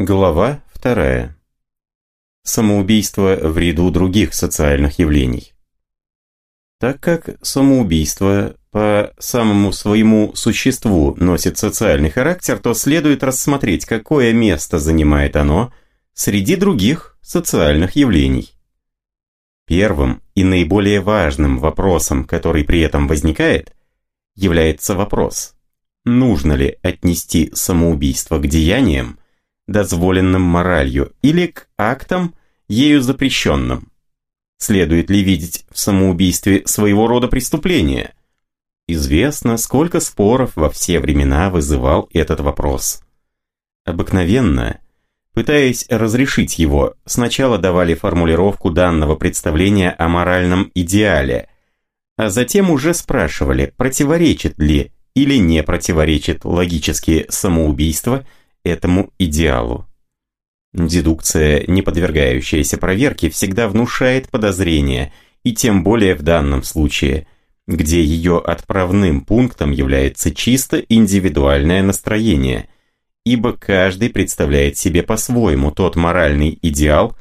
Глава вторая. Самоубийство в ряду других социальных явлений. Так как самоубийство по самому своему существу носит социальный характер, то следует рассмотреть, какое место занимает оно среди других социальных явлений. Первым и наиболее важным вопросом, который при этом возникает, является вопрос, нужно ли отнести самоубийство к деяниям, дозволенным моралью, или к актам, ею запрещенным. Следует ли видеть в самоубийстве своего рода преступление? Известно, сколько споров во все времена вызывал этот вопрос. Обыкновенно, пытаясь разрешить его, сначала давали формулировку данного представления о моральном идеале, а затем уже спрашивали, противоречит ли или не противоречит логические самоубийства этому идеалу. Дедукция, не подвергающаяся проверке, всегда внушает подозрения, и тем более в данном случае, где ее отправным пунктом является чисто индивидуальное настроение, ибо каждый представляет себе по-своему тот моральный идеал,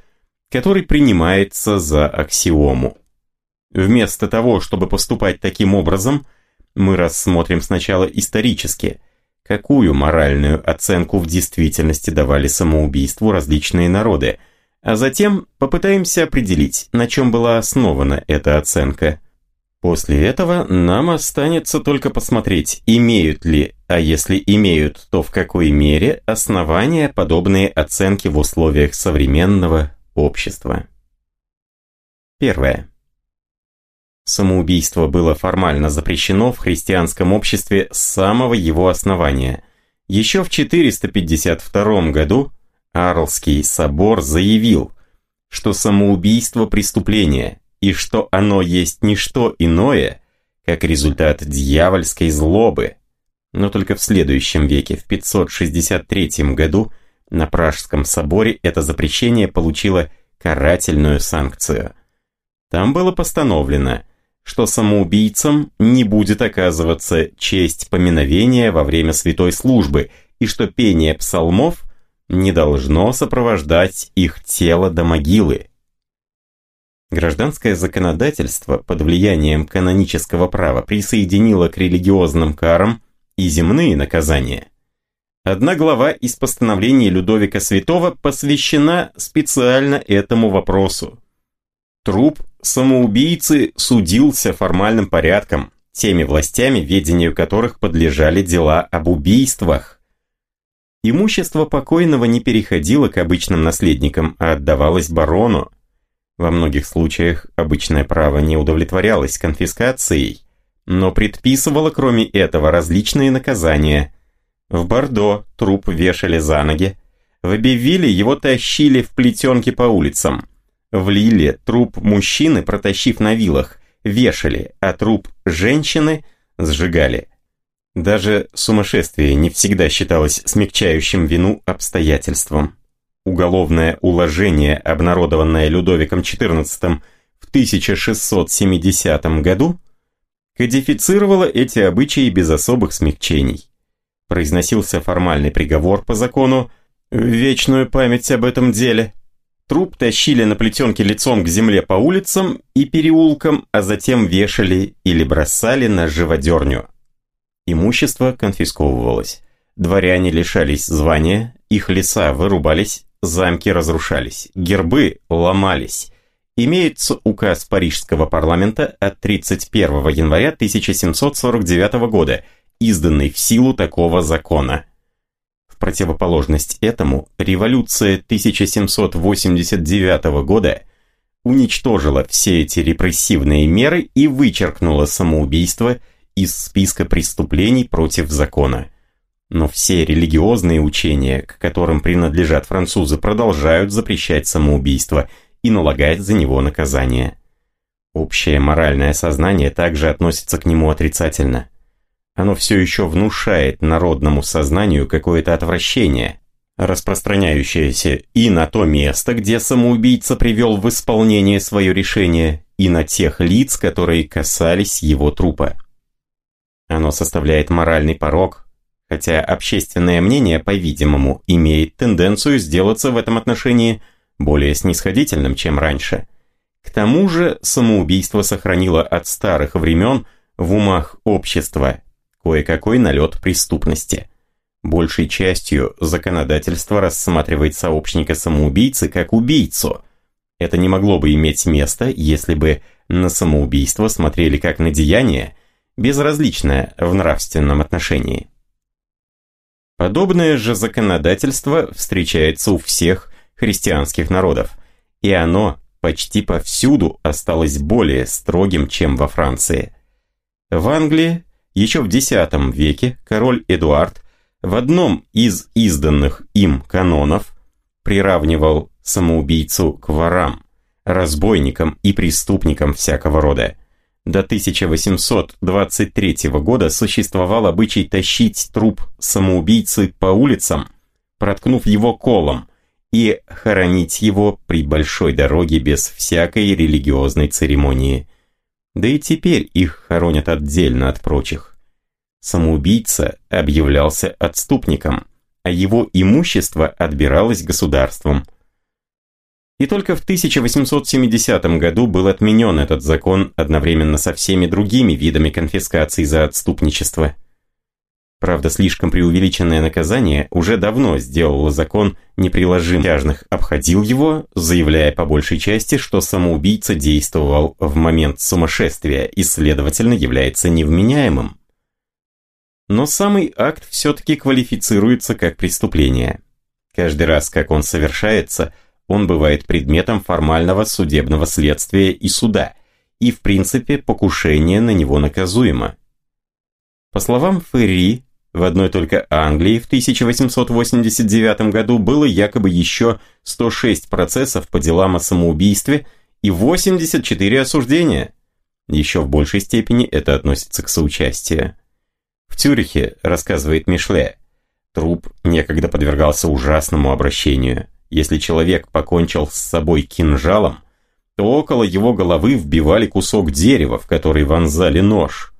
который принимается за аксиому. Вместо того, чтобы поступать таким образом, мы рассмотрим сначала исторически – какую моральную оценку в действительности давали самоубийству различные народы, а затем попытаемся определить, на чем была основана эта оценка. После этого нам останется только посмотреть, имеют ли, а если имеют, то в какой мере основания подобные оценки в условиях современного общества. Первое. Самоубийство было формально запрещено в христианском обществе с самого его основания. Еще в 452 году Арлский собор заявил, что самоубийство – преступление, и что оно есть не что иное, как результат дьявольской злобы. Но только в следующем веке, в 563 году, на Пражском соборе это запрещение получило карательную санкцию. Там было постановлено – что самоубийцам не будет оказываться честь поминовения во время святой службы и что пение псалмов не должно сопровождать их тело до могилы. Гражданское законодательство под влиянием канонического права присоединило к религиозным карам и земные наказания. Одна глава из постановлений Людовика Святого посвящена специально этому вопросу. Труп самоубийцы судился формальным порядком, теми властями, ведению которых подлежали дела об убийствах. Имущество покойного не переходило к обычным наследникам, а отдавалось барону. Во многих случаях обычное право не удовлетворялось конфискацией, но предписывало кроме этого различные наказания. В Бордо труп вешали за ноги, в Бевиле его тащили в плетенке по улицам – в Лиле труп мужчины, протащив на вилах, вешали, а труп женщины сжигали. Даже сумасшествие не всегда считалось смягчающим вину обстоятельством. Уголовное уложение, обнародованное Людовиком XIV в 1670 году, кодифицировало эти обычаи без особых смягчений. Произносился формальный приговор по закону «Вечную память об этом деле», Труп тащили на плетенке лицом к земле по улицам и переулкам, а затем вешали или бросали на живодерню. Имущество конфисковывалось. Дворяне лишались звания, их леса вырубались, замки разрушались, гербы ломались. Имеется указ Парижского парламента от 31 января 1749 года, изданный в силу такого закона – в противоположность этому, революция 1789 года уничтожила все эти репрессивные меры и вычеркнула самоубийство из списка преступлений против закона. Но все религиозные учения, к которым принадлежат французы, продолжают запрещать самоубийство и налагать за него наказание. Общее моральное сознание также относится к нему отрицательно – оно все еще внушает народному сознанию какое-то отвращение, распространяющееся и на то место, где самоубийца привел в исполнение свое решение, и на тех лиц, которые касались его трупа. Оно составляет моральный порог, хотя общественное мнение, по-видимому, имеет тенденцию сделаться в этом отношении более снисходительным, чем раньше. К тому же самоубийство сохранило от старых времен в умах общества кое-какой налет преступности. Большей частью законодательство рассматривает сообщника самоубийцы как убийцу. Это не могло бы иметь места, если бы на самоубийство смотрели как на деяние, безразличное в нравственном отношении. Подобное же законодательство встречается у всех христианских народов, и оно почти повсюду осталось более строгим, чем во Франции. В Англии еще в X веке король Эдуард в одном из изданных им канонов приравнивал самоубийцу к ворам, разбойникам и преступникам всякого рода. До 1823 года существовал обычай тащить труп самоубийцы по улицам, проткнув его колом, и хоронить его при большой дороге без всякой религиозной церемонии. Да и теперь их хоронят отдельно от прочих. Самоубийца объявлялся отступником, а его имущество отбиралось государством – и только в 1870 году был отменен этот закон одновременно со всеми другими видами конфискации за отступничество. Правда, слишком преувеличенное наказание уже давно сделало закон неприложим. Тяжных обходил его, заявляя по большей части, что самоубийца действовал в момент сумасшествия и, следовательно, является невменяемым. Но самый акт все-таки квалифицируется как преступление. Каждый раз, как он совершается – он бывает предметом формального судебного следствия и суда, и в принципе покушение на него наказуемо. По словам Ферри, в одной только Англии в 1889 году было якобы еще 106 процессов по делам о самоубийстве и 84 осуждения. Еще в большей степени это относится к соучастию. В Цюрихе, рассказывает Мишле, труп некогда подвергался ужасному обращению – если человек покончил с собой кинжалом, то около его головы вбивали кусок дерева, в который вонзали нож.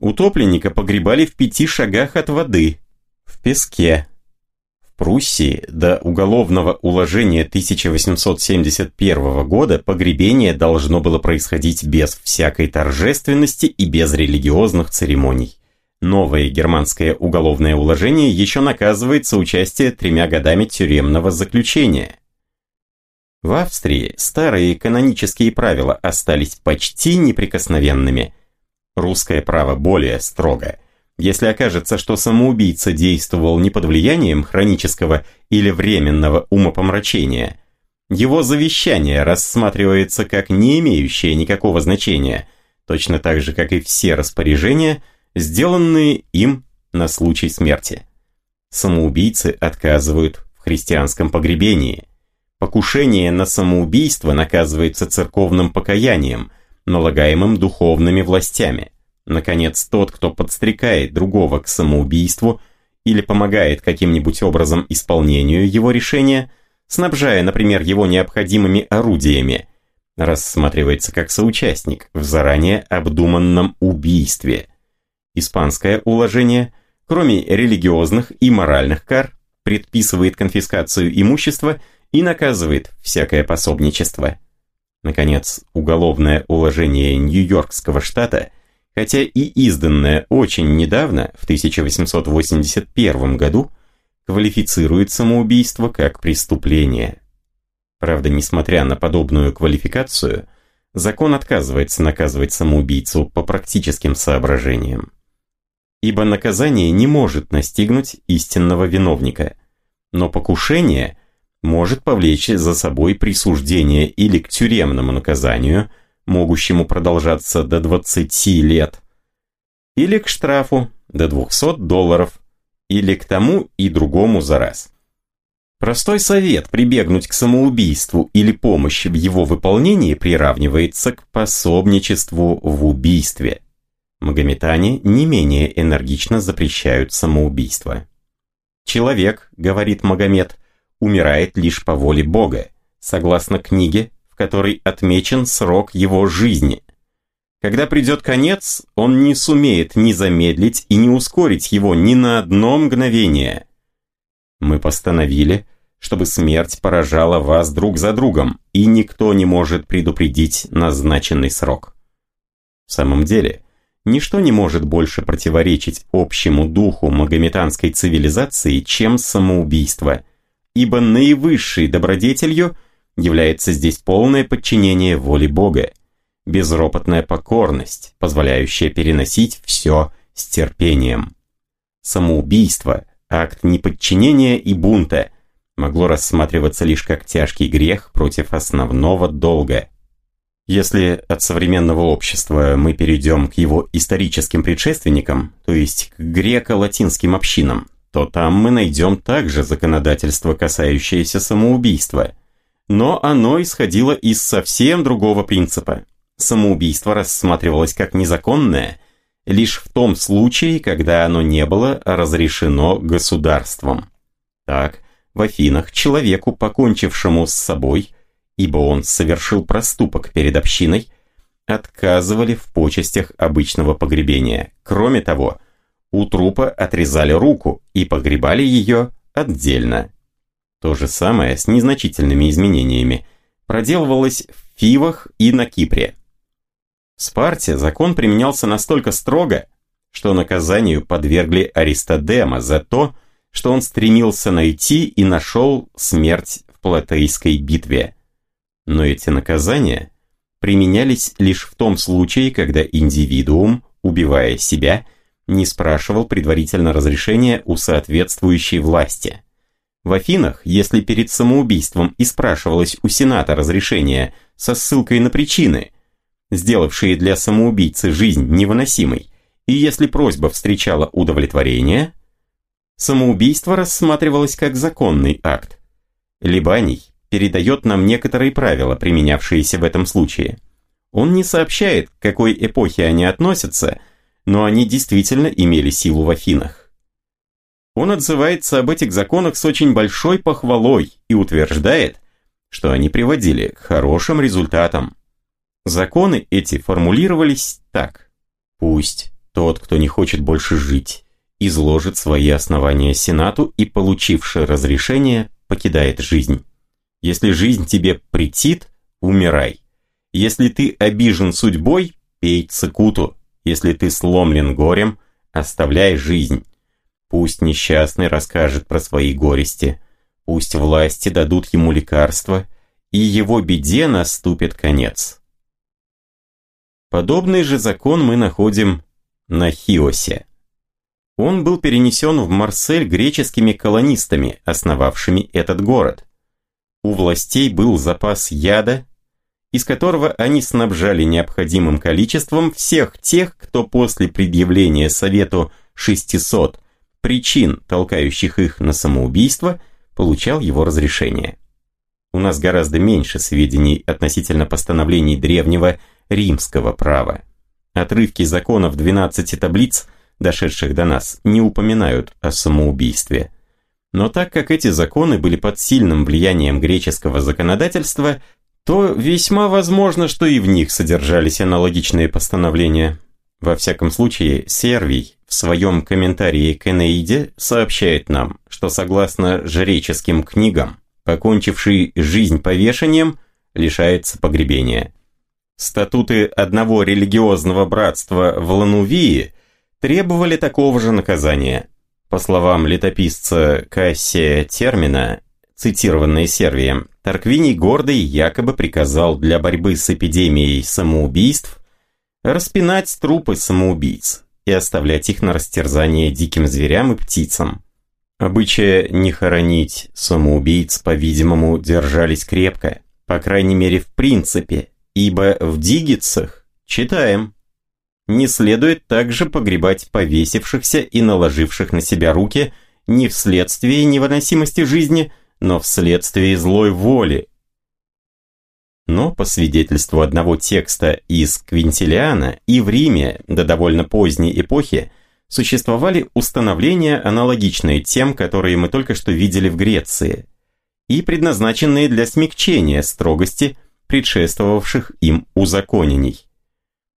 Утопленника погребали в пяти шагах от воды, в песке. В Пруссии до уголовного уложения 1871 года погребение должно было происходить без всякой торжественности и без религиозных церемоний. Новое германское уголовное уложение еще наказывает соучастие тремя годами тюремного заключения. В Австрии старые канонические правила остались почти неприкосновенными. Русское право более строго. Если окажется, что самоубийца действовал не под влиянием хронического или временного умопомрачения, его завещание рассматривается как не имеющее никакого значения, точно так же, как и все распоряжения – сделанные им на случай смерти. Самоубийцы отказывают в христианском погребении. Покушение на самоубийство наказывается церковным покаянием, налагаемым духовными властями. Наконец, тот, кто подстрекает другого к самоубийству или помогает каким-нибудь образом исполнению его решения, снабжая, например, его необходимыми орудиями, рассматривается как соучастник в заранее обдуманном убийстве – Испанское уложение, кроме религиозных и моральных кар, предписывает конфискацию имущества и наказывает всякое пособничество. Наконец, уголовное уложение Нью-Йоркского штата, хотя и изданное очень недавно, в 1881 году, квалифицирует самоубийство как преступление. Правда, несмотря на подобную квалификацию, закон отказывается наказывать самоубийцу по практическим соображениям ибо наказание не может настигнуть истинного виновника. Но покушение может повлечь за собой присуждение или к тюремному наказанию, могущему продолжаться до 20 лет, или к штрафу до 200 долларов, или к тому и другому за раз. Простой совет прибегнуть к самоубийству или помощи в его выполнении приравнивается к пособничеству в убийстве. Магометане не менее энергично запрещают самоубийство. Человек, говорит Магомед, умирает лишь по воле Бога, согласно книге, в которой отмечен срок его жизни. Когда придет конец, он не сумеет ни замедлить и не ускорить его ни на одно мгновение. Мы постановили, чтобы смерть поражала вас друг за другом, и никто не может предупредить назначенный срок. В самом деле, ничто не может больше противоречить общему духу магометанской цивилизации, чем самоубийство, ибо наивысшей добродетелью является здесь полное подчинение воле Бога, безропотная покорность, позволяющая переносить все с терпением. Самоубийство, акт неподчинения и бунта, могло рассматриваться лишь как тяжкий грех против основного долга. Если от современного общества мы перейдем к его историческим предшественникам, то есть к греко-латинским общинам, то там мы найдем также законодательство, касающееся самоубийства. Но оно исходило из совсем другого принципа самоубийство рассматривалось как незаконное лишь в том случае, когда оно не было разрешено государством. Так, в Афинах человеку, покончившему с собой, ибо он совершил проступок перед общиной, отказывали в почестях обычного погребения. Кроме того, у трупа отрезали руку и погребали ее отдельно. То же самое с незначительными изменениями проделывалось в Фивах и на Кипре. В Спарте закон применялся настолько строго, что наказанию подвергли Аристодема за то, что он стремился найти и нашел смерть в Платейской битве. Но эти наказания применялись лишь в том случае, когда индивидуум, убивая себя, не спрашивал предварительно разрешения у соответствующей власти. В Афинах, если перед самоубийством и спрашивалось у Сената разрешение со ссылкой на причины – сделавшие для самоубийцы жизнь невыносимой, и если просьба встречала удовлетворение, самоубийство рассматривалось как законный акт. Либаний передает нам некоторые правила, применявшиеся в этом случае. Он не сообщает, к какой эпохе они относятся, но они действительно имели силу в Афинах. Он отзывается об этих законах с очень большой похвалой и утверждает, что они приводили к хорошим результатам. Законы эти формулировались так. Пусть тот, кто не хочет больше жить, изложит свои основания Сенату и, получивший разрешение, покидает жизнь. Если жизнь тебе претит, умирай. Если ты обижен судьбой, пей цикуту. Если ты сломлен горем, оставляй жизнь. Пусть несчастный расскажет про свои горести. Пусть власти дадут ему лекарства, и его беде наступит конец. Подобный же закон мы находим на Хиосе. Он был перенесен в Марсель греческими колонистами, основавшими этот город. У властей был запас яда, из которого они снабжали необходимым количеством всех тех, кто после предъявления Совету 600 причин, толкающих их на самоубийство, получал его разрешение. У нас гораздо меньше сведений относительно постановлений древнего римского права. Отрывки законов 12 таблиц, дошедших до нас, не упоминают о самоубийстве. Но так как эти законы были под сильным влиянием греческого законодательства, то весьма возможно, что и в них содержались аналогичные постановления. Во всяком случае, Сервий в своем комментарии к Энеиде сообщает нам, что согласно жреческим книгам, покончивший жизнь повешением, лишается погребения. Статуты одного религиозного братства в Ланувии требовали такого же наказания. По словам летописца Кассия Термина, цитированной Сервием, Тарквиний Гордый якобы приказал для борьбы с эпидемией самоубийств распинать трупы самоубийц и оставлять их на растерзание диким зверям и птицам. Обычая не хоронить самоубийц, по-видимому, держались крепко, по крайней мере в принципе, ибо в Дигицах читаем «Не следует также погребать повесившихся и наложивших на себя руки не вследствие невыносимости жизни, но вследствие злой воли». Но, по свидетельству одного текста из Квинтилиана, и в Риме до довольно поздней эпохи существовали установления, аналогичные тем, которые мы только что видели в Греции, и предназначенные для смягчения строгости – предшествовавших им узаконений.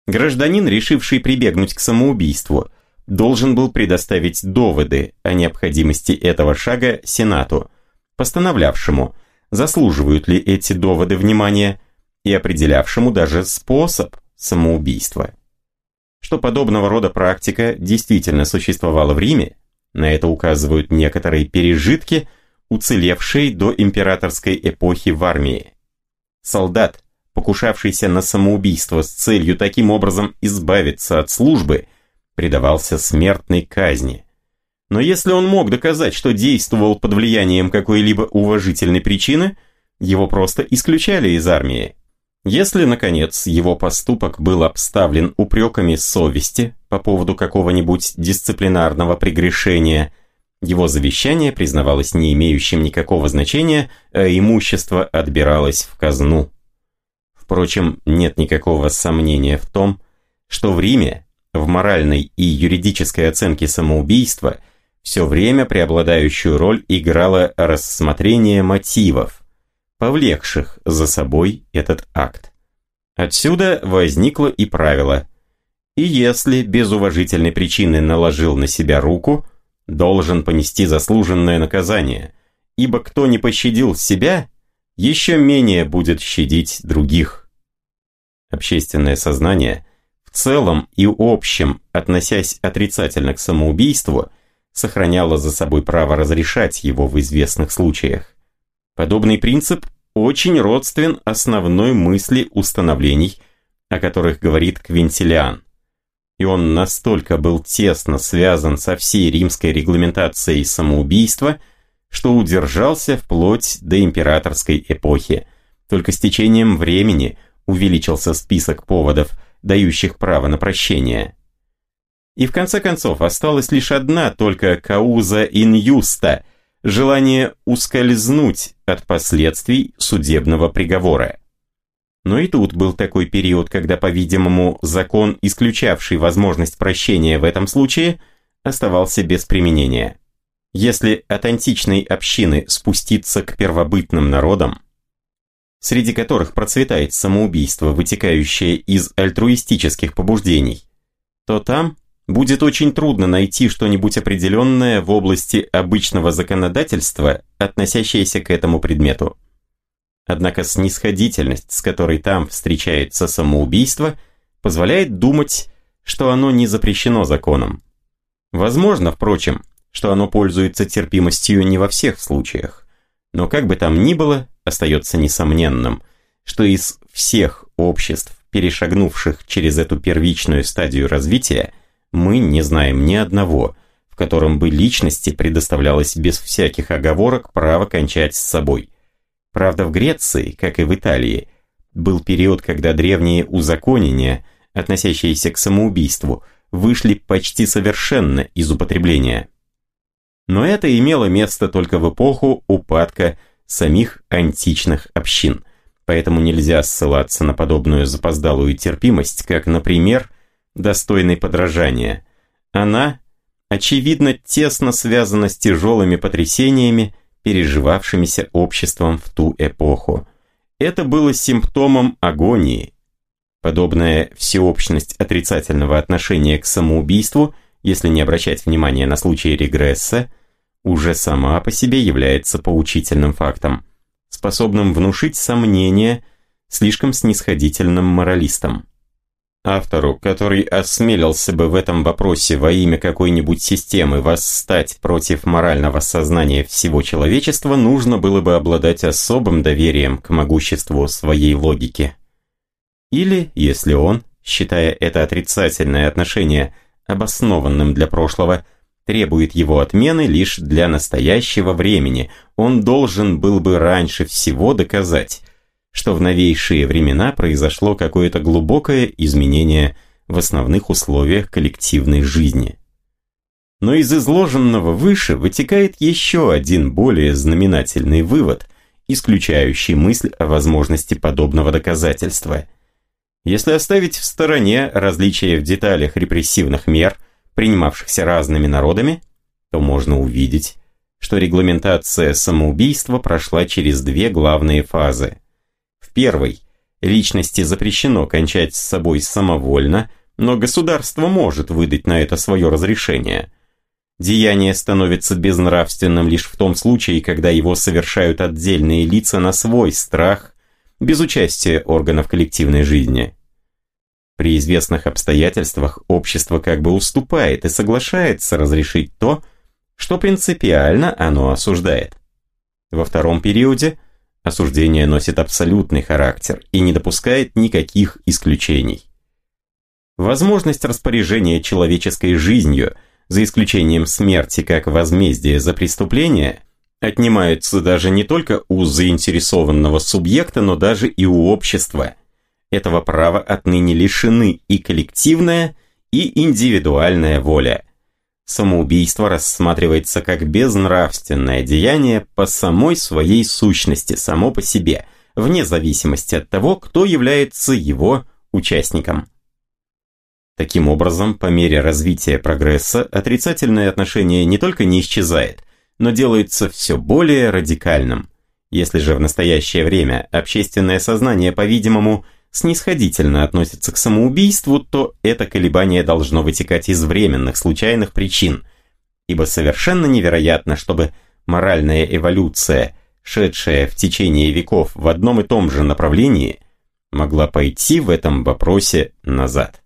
Гражданин, решивший прибегнуть к самоубийству, должен был предоставить доводы о необходимости этого шага Сенату, постановлявшему, заслуживают ли эти доводы внимания, и определявшему даже способ самоубийства. Что подобного рода практика действительно существовала в Риме, на это указывают некоторые пережитки, уцелевшие до императорской эпохи в армии. Солдат, покушавшийся на самоубийство с целью таким образом избавиться от службы, предавался смертной казни. Но если он мог доказать, что действовал под влиянием какой-либо уважительной причины, его просто исключали из армии. Если, наконец, его поступок был обставлен упреками совести по поводу какого-нибудь дисциплинарного прегрешения, его завещание признавалось не имеющим никакого значения, а имущество отбиралось в казну. Впрочем, нет никакого сомнения в том, что в Риме, в моральной и юридической оценке самоубийства, все время преобладающую роль играло рассмотрение мотивов, повлекших за собой этот акт. Отсюда возникло и правило. И если без уважительной причины наложил на себя руку, должен понести заслуженное наказание, ибо кто не пощадил себя, еще менее будет щадить других. Общественное сознание, в целом и общем, относясь отрицательно к самоубийству, сохраняло за собой право разрешать его в известных случаях. Подобный принцип очень родствен основной мысли установлений, о которых говорит Квинтилиан. И он настолько был тесно связан со всей римской регламентацией самоубийства, что удержался вплоть до императорской эпохи. Только с течением времени увеличился список поводов, дающих право на прощение. И в конце концов осталась лишь одна только кауза инюста – желание ускользнуть от последствий судебного приговора. Но и тут был такой период, когда, по-видимому, закон, исключавший возможность прощения в этом случае, оставался без применения. Если от античной общины спуститься к первобытным народам, среди которых процветает самоубийство, вытекающее из альтруистических побуждений, то там будет очень трудно найти что-нибудь определенное в области обычного законодательства, относящееся к этому предмету. Однако снисходительность, с которой там встречается самоубийство, позволяет думать, что оно не запрещено законом. Возможно, впрочем, что оно пользуется терпимостью не во всех случаях. Но как бы там ни было, остается несомненным, что из всех обществ, перешагнувших через эту первичную стадию развития, мы не знаем ни одного, в котором бы личности предоставлялось без всяких оговорок право кончать с собой. Правда, в Греции, как и в Италии, был период, когда древние узаконения, относящиеся к самоубийству, вышли почти совершенно из употребления. Но это имело место только в эпоху упадка самих античных общин, поэтому нельзя ссылаться на подобную запоздалую терпимость, как, например, достойной подражания. Она, очевидно, тесно связана с тяжелыми потрясениями, переживавшимися обществом в ту эпоху. Это было симптомом агонии. Подобная всеобщность отрицательного отношения к самоубийству, если не обращать внимания на случаи регресса, уже сама по себе является поучительным фактом, способным внушить сомнения слишком снисходительным моралистам. Автору, который осмелился бы в этом вопросе во имя какой-нибудь системы восстать против морального сознания всего человечества, нужно было бы обладать особым доверием к могуществу своей логики. Или, если он, считая это отрицательное отношение обоснованным для прошлого, требует его отмены лишь для настоящего времени, он должен был бы раньше всего доказать, что в новейшие времена произошло какое-то глубокое изменение в основных условиях коллективной жизни. Но из изложенного выше вытекает еще один более знаменательный вывод, исключающий мысль о возможности подобного доказательства. Если оставить в стороне различия в деталях репрессивных мер, принимавшихся разными народами, то можно увидеть, что регламентация самоубийства прошла через две главные фазы – первой Личности запрещено кончать с собой самовольно, но государство может выдать на это свое разрешение. Деяние становится безнравственным лишь в том случае, когда его совершают отдельные лица на свой страх, без участия органов коллективной жизни. При известных обстоятельствах общество как бы уступает и соглашается разрешить то, что принципиально оно осуждает. Во втором периоде – Осуждение носит абсолютный характер и не допускает никаких исключений. Возможность распоряжения человеческой жизнью, за исключением смерти как возмездия за преступление, отнимается даже не только у заинтересованного субъекта, но даже и у общества. Этого права отныне лишены и коллективная, и индивидуальная воля – самоубийство рассматривается как безнравственное деяние по самой своей сущности, само по себе, вне зависимости от того, кто является его участником. Таким образом, по мере развития прогресса, отрицательное отношение не только не исчезает, но делается все более радикальным. Если же в настоящее время общественное сознание, по-видимому, снисходительно относится к самоубийству, то это колебание должно вытекать из временных, случайных причин, ибо совершенно невероятно, чтобы моральная эволюция, шедшая в течение веков в одном и том же направлении, могла пойти в этом вопросе назад.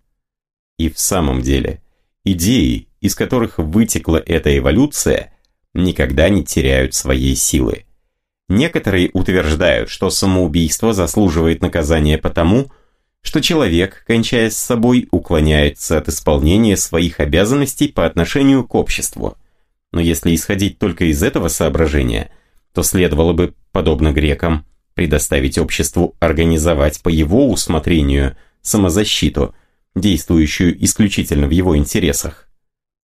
И в самом деле, идеи, из которых вытекла эта эволюция, никогда не теряют своей силы. Некоторые утверждают, что самоубийство заслуживает наказания потому, что человек, кончая с собой, уклоняется от исполнения своих обязанностей по отношению к обществу. Но если исходить только из этого соображения, то следовало бы, подобно грекам, предоставить обществу организовать по его усмотрению самозащиту, действующую исключительно в его интересах.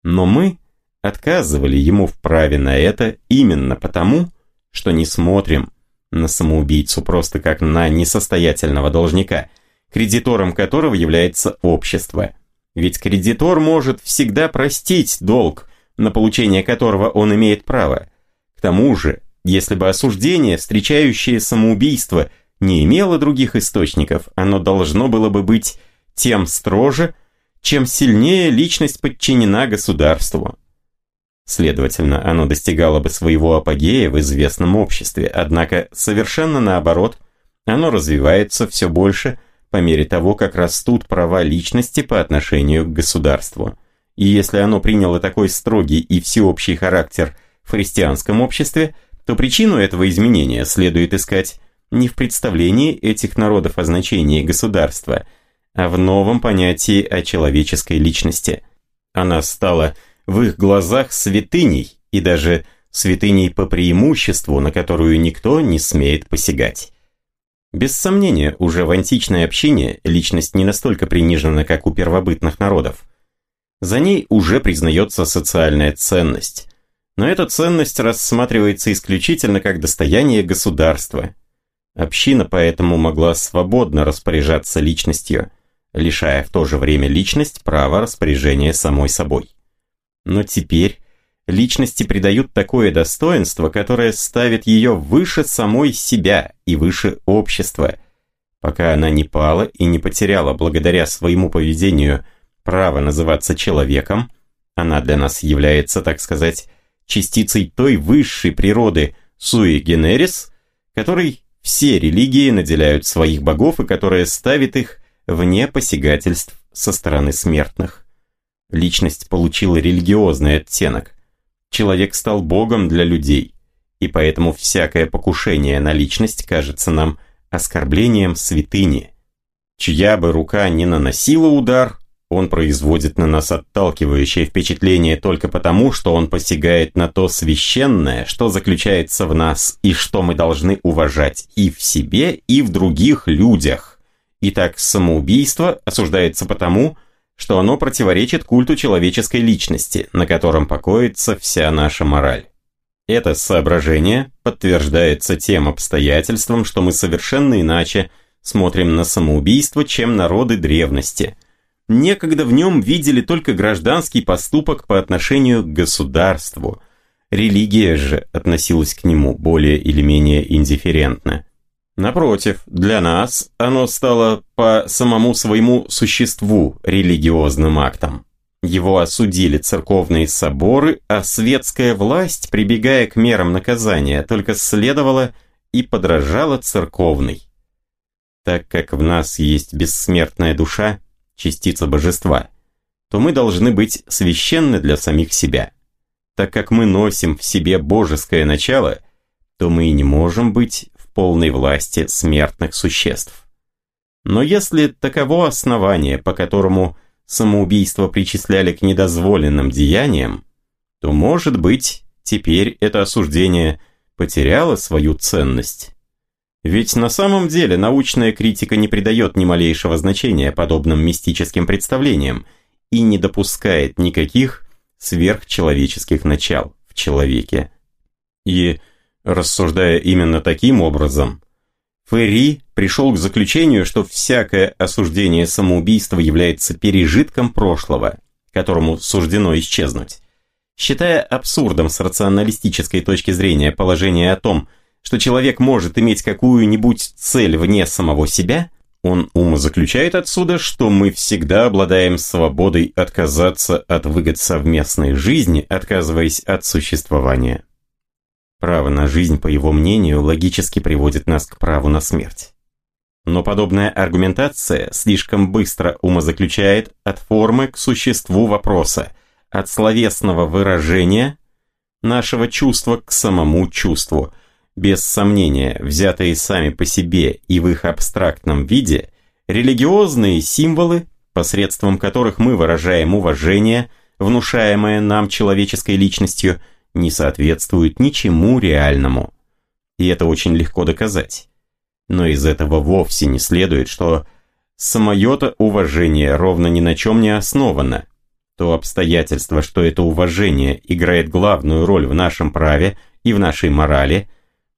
Но мы отказывали ему в праве на это именно потому, что не смотрим на самоубийцу просто как на несостоятельного должника, кредитором которого является общество. Ведь кредитор может всегда простить долг, на получение которого он имеет право. К тому же, если бы осуждение, встречающее самоубийство, не имело других источников, оно должно было бы быть тем строже, чем сильнее личность подчинена государству. Следовательно, оно достигало бы своего апогея в известном обществе, однако совершенно наоборот, оно развивается все больше по мере того, как растут права личности по отношению к государству. И если оно приняло такой строгий и всеобщий характер в христианском обществе, то причину этого изменения следует искать не в представлении этих народов о значении государства, а в новом понятии о человеческой личности. Она стала в их глазах святыней, и даже святыней по преимуществу, на которую никто не смеет посягать. Без сомнения, уже в античной общине личность не настолько принижена, как у первобытных народов. За ней уже признается социальная ценность. Но эта ценность рассматривается исключительно как достояние государства. Община поэтому могла свободно распоряжаться личностью, лишая в то же время личность права распоряжения самой собой. Но теперь личности придают такое достоинство, которое ставит ее выше самой себя и выше общества, пока она не пала и не потеряла благодаря своему поведению право называться человеком, она для нас является, так сказать, частицей той высшей природы суи генерис, которой все религии наделяют своих богов и которая ставит их вне посягательств со стороны смертных личность получила религиозный оттенок. Человек стал богом для людей, и поэтому всякое покушение на личность кажется нам оскорблением святыни. Чья бы рука не наносила удар, он производит на нас отталкивающее впечатление только потому, что он посягает на то священное, что заключается в нас и что мы должны уважать и в себе, и в других людях. Итак, самоубийство осуждается потому, что что оно противоречит культу человеческой личности, на котором покоится вся наша мораль. Это соображение подтверждается тем обстоятельством, что мы совершенно иначе смотрим на самоубийство, чем народы древности. Некогда в нем видели только гражданский поступок по отношению к государству. Религия же относилась к нему более или менее индифферентно. Напротив, для нас оно стало по самому своему существу религиозным актом. Его осудили церковные соборы, а светская власть, прибегая к мерам наказания, только следовала и подражала церковной. Так как в нас есть бессмертная душа, частица божества, то мы должны быть священны для самих себя. Так как мы носим в себе божеское начало, то мы и не можем быть полной власти смертных существ. Но если таково основание, по которому самоубийство причисляли к недозволенным деяниям, то, может быть, теперь это осуждение потеряло свою ценность. Ведь на самом деле научная критика не придает ни малейшего значения подобным мистическим представлениям и не допускает никаких сверхчеловеческих начал в человеке. И, рассуждая именно таким образом, Ферри пришел к заключению, что всякое осуждение самоубийства является пережитком прошлого, которому суждено исчезнуть. Считая абсурдом с рационалистической точки зрения положение о том, что человек может иметь какую-нибудь цель вне самого себя, он умозаключает отсюда, что мы всегда обладаем свободой отказаться от выгод совместной жизни, отказываясь от существования. Право на жизнь, по его мнению, логически приводит нас к праву на смерть. Но подобная аргументация слишком быстро умозаключает от формы к существу вопроса, от словесного выражения нашего чувства к самому чувству. Без сомнения, взятые сами по себе и в их абстрактном виде, религиозные символы, посредством которых мы выражаем уважение, внушаемое нам человеческой личностью – не соответствует ничему реальному. И это очень легко доказать. Но из этого вовсе не следует, что самое-то уважение ровно ни на чем не основано. То обстоятельство, что это уважение играет главную роль в нашем праве и в нашей морали,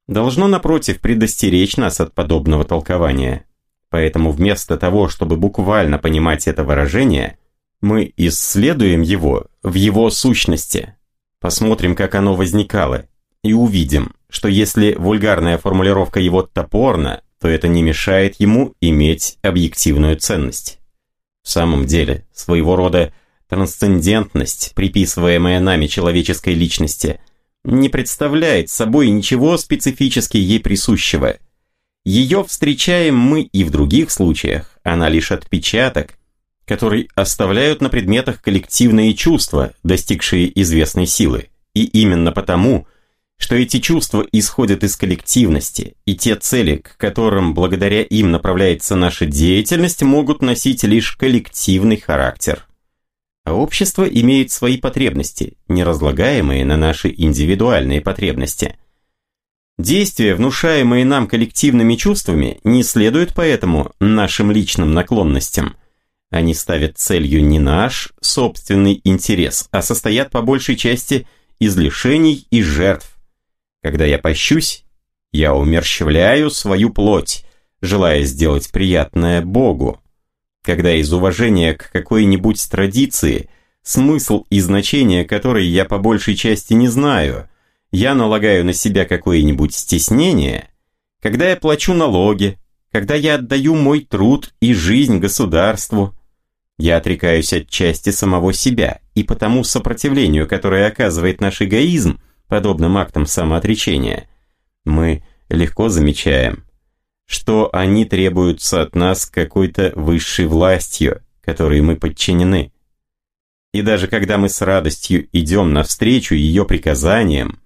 должно, напротив, предостеречь нас от подобного толкования. Поэтому вместо того, чтобы буквально понимать это выражение, мы исследуем его в его сущности, Посмотрим, как оно возникало, и увидим, что если вульгарная формулировка его топорна, то это не мешает ему иметь объективную ценность. В самом деле, своего рода трансцендентность, приписываемая нами человеческой личности, не представляет собой ничего специфически ей присущего. Ее встречаем мы и в других случаях, она лишь отпечаток, который оставляют на предметах коллективные чувства, достигшие известной силы. И именно потому, что эти чувства исходят из коллективности, и те цели, к которым благодаря им направляется наша деятельность, могут носить лишь коллективный характер. А общество имеет свои потребности, не разлагаемые на наши индивидуальные потребности. Действия, внушаемые нам коллективными чувствами, не следуют поэтому нашим личным наклонностям – они ставят целью не наш собственный интерес, а состоят по большей части из лишений и жертв. Когда я пощусь, я умерщвляю свою плоть, желая сделать приятное Богу. Когда из уважения к какой-нибудь традиции, смысл и значение которой я по большей части не знаю, я налагаю на себя какое-нибудь стеснение, когда я плачу налоги, когда я отдаю мой труд и жизнь государству, я отрекаюсь от части самого себя, и потому сопротивлению, которое оказывает наш эгоизм, подобным актам самоотречения, мы легко замечаем, что они требуются от нас какой-то высшей властью, которой мы подчинены. И даже когда мы с радостью идем навстречу ее приказаниям,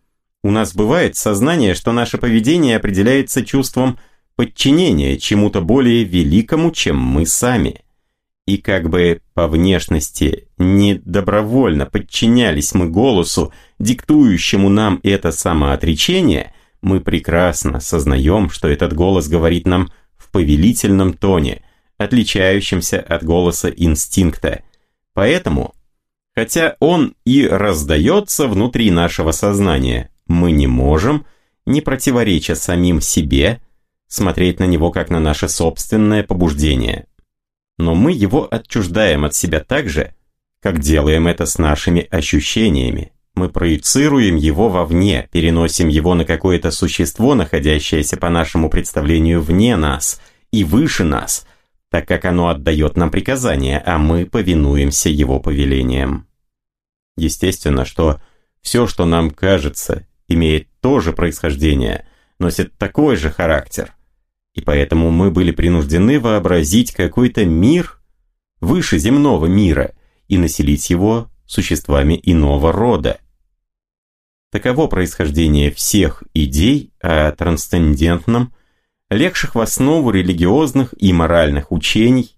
у нас бывает сознание, что наше поведение определяется чувством подчинения чему-то более великому, чем мы сами и как бы по внешности не добровольно подчинялись мы голосу, диктующему нам это самоотречение, мы прекрасно сознаем, что этот голос говорит нам в повелительном тоне, отличающемся от голоса инстинкта. Поэтому, хотя он и раздается внутри нашего сознания, мы не можем, не противореча самим себе, смотреть на него как на наше собственное побуждение но мы его отчуждаем от себя так же, как делаем это с нашими ощущениями, Мы проецируем его вовне, переносим его на какое-то существо, находящееся по нашему представлению вне нас и выше нас, так как оно отдает нам приказания, а мы повинуемся его повелениям. Естественно, что все, что нам кажется, имеет то же происхождение, носит такой же характер. И поэтому мы были принуждены вообразить какой-то мир выше земного мира и населить его существами иного рода. Таково происхождение всех идей о трансцендентном, легших в основу религиозных и моральных учений,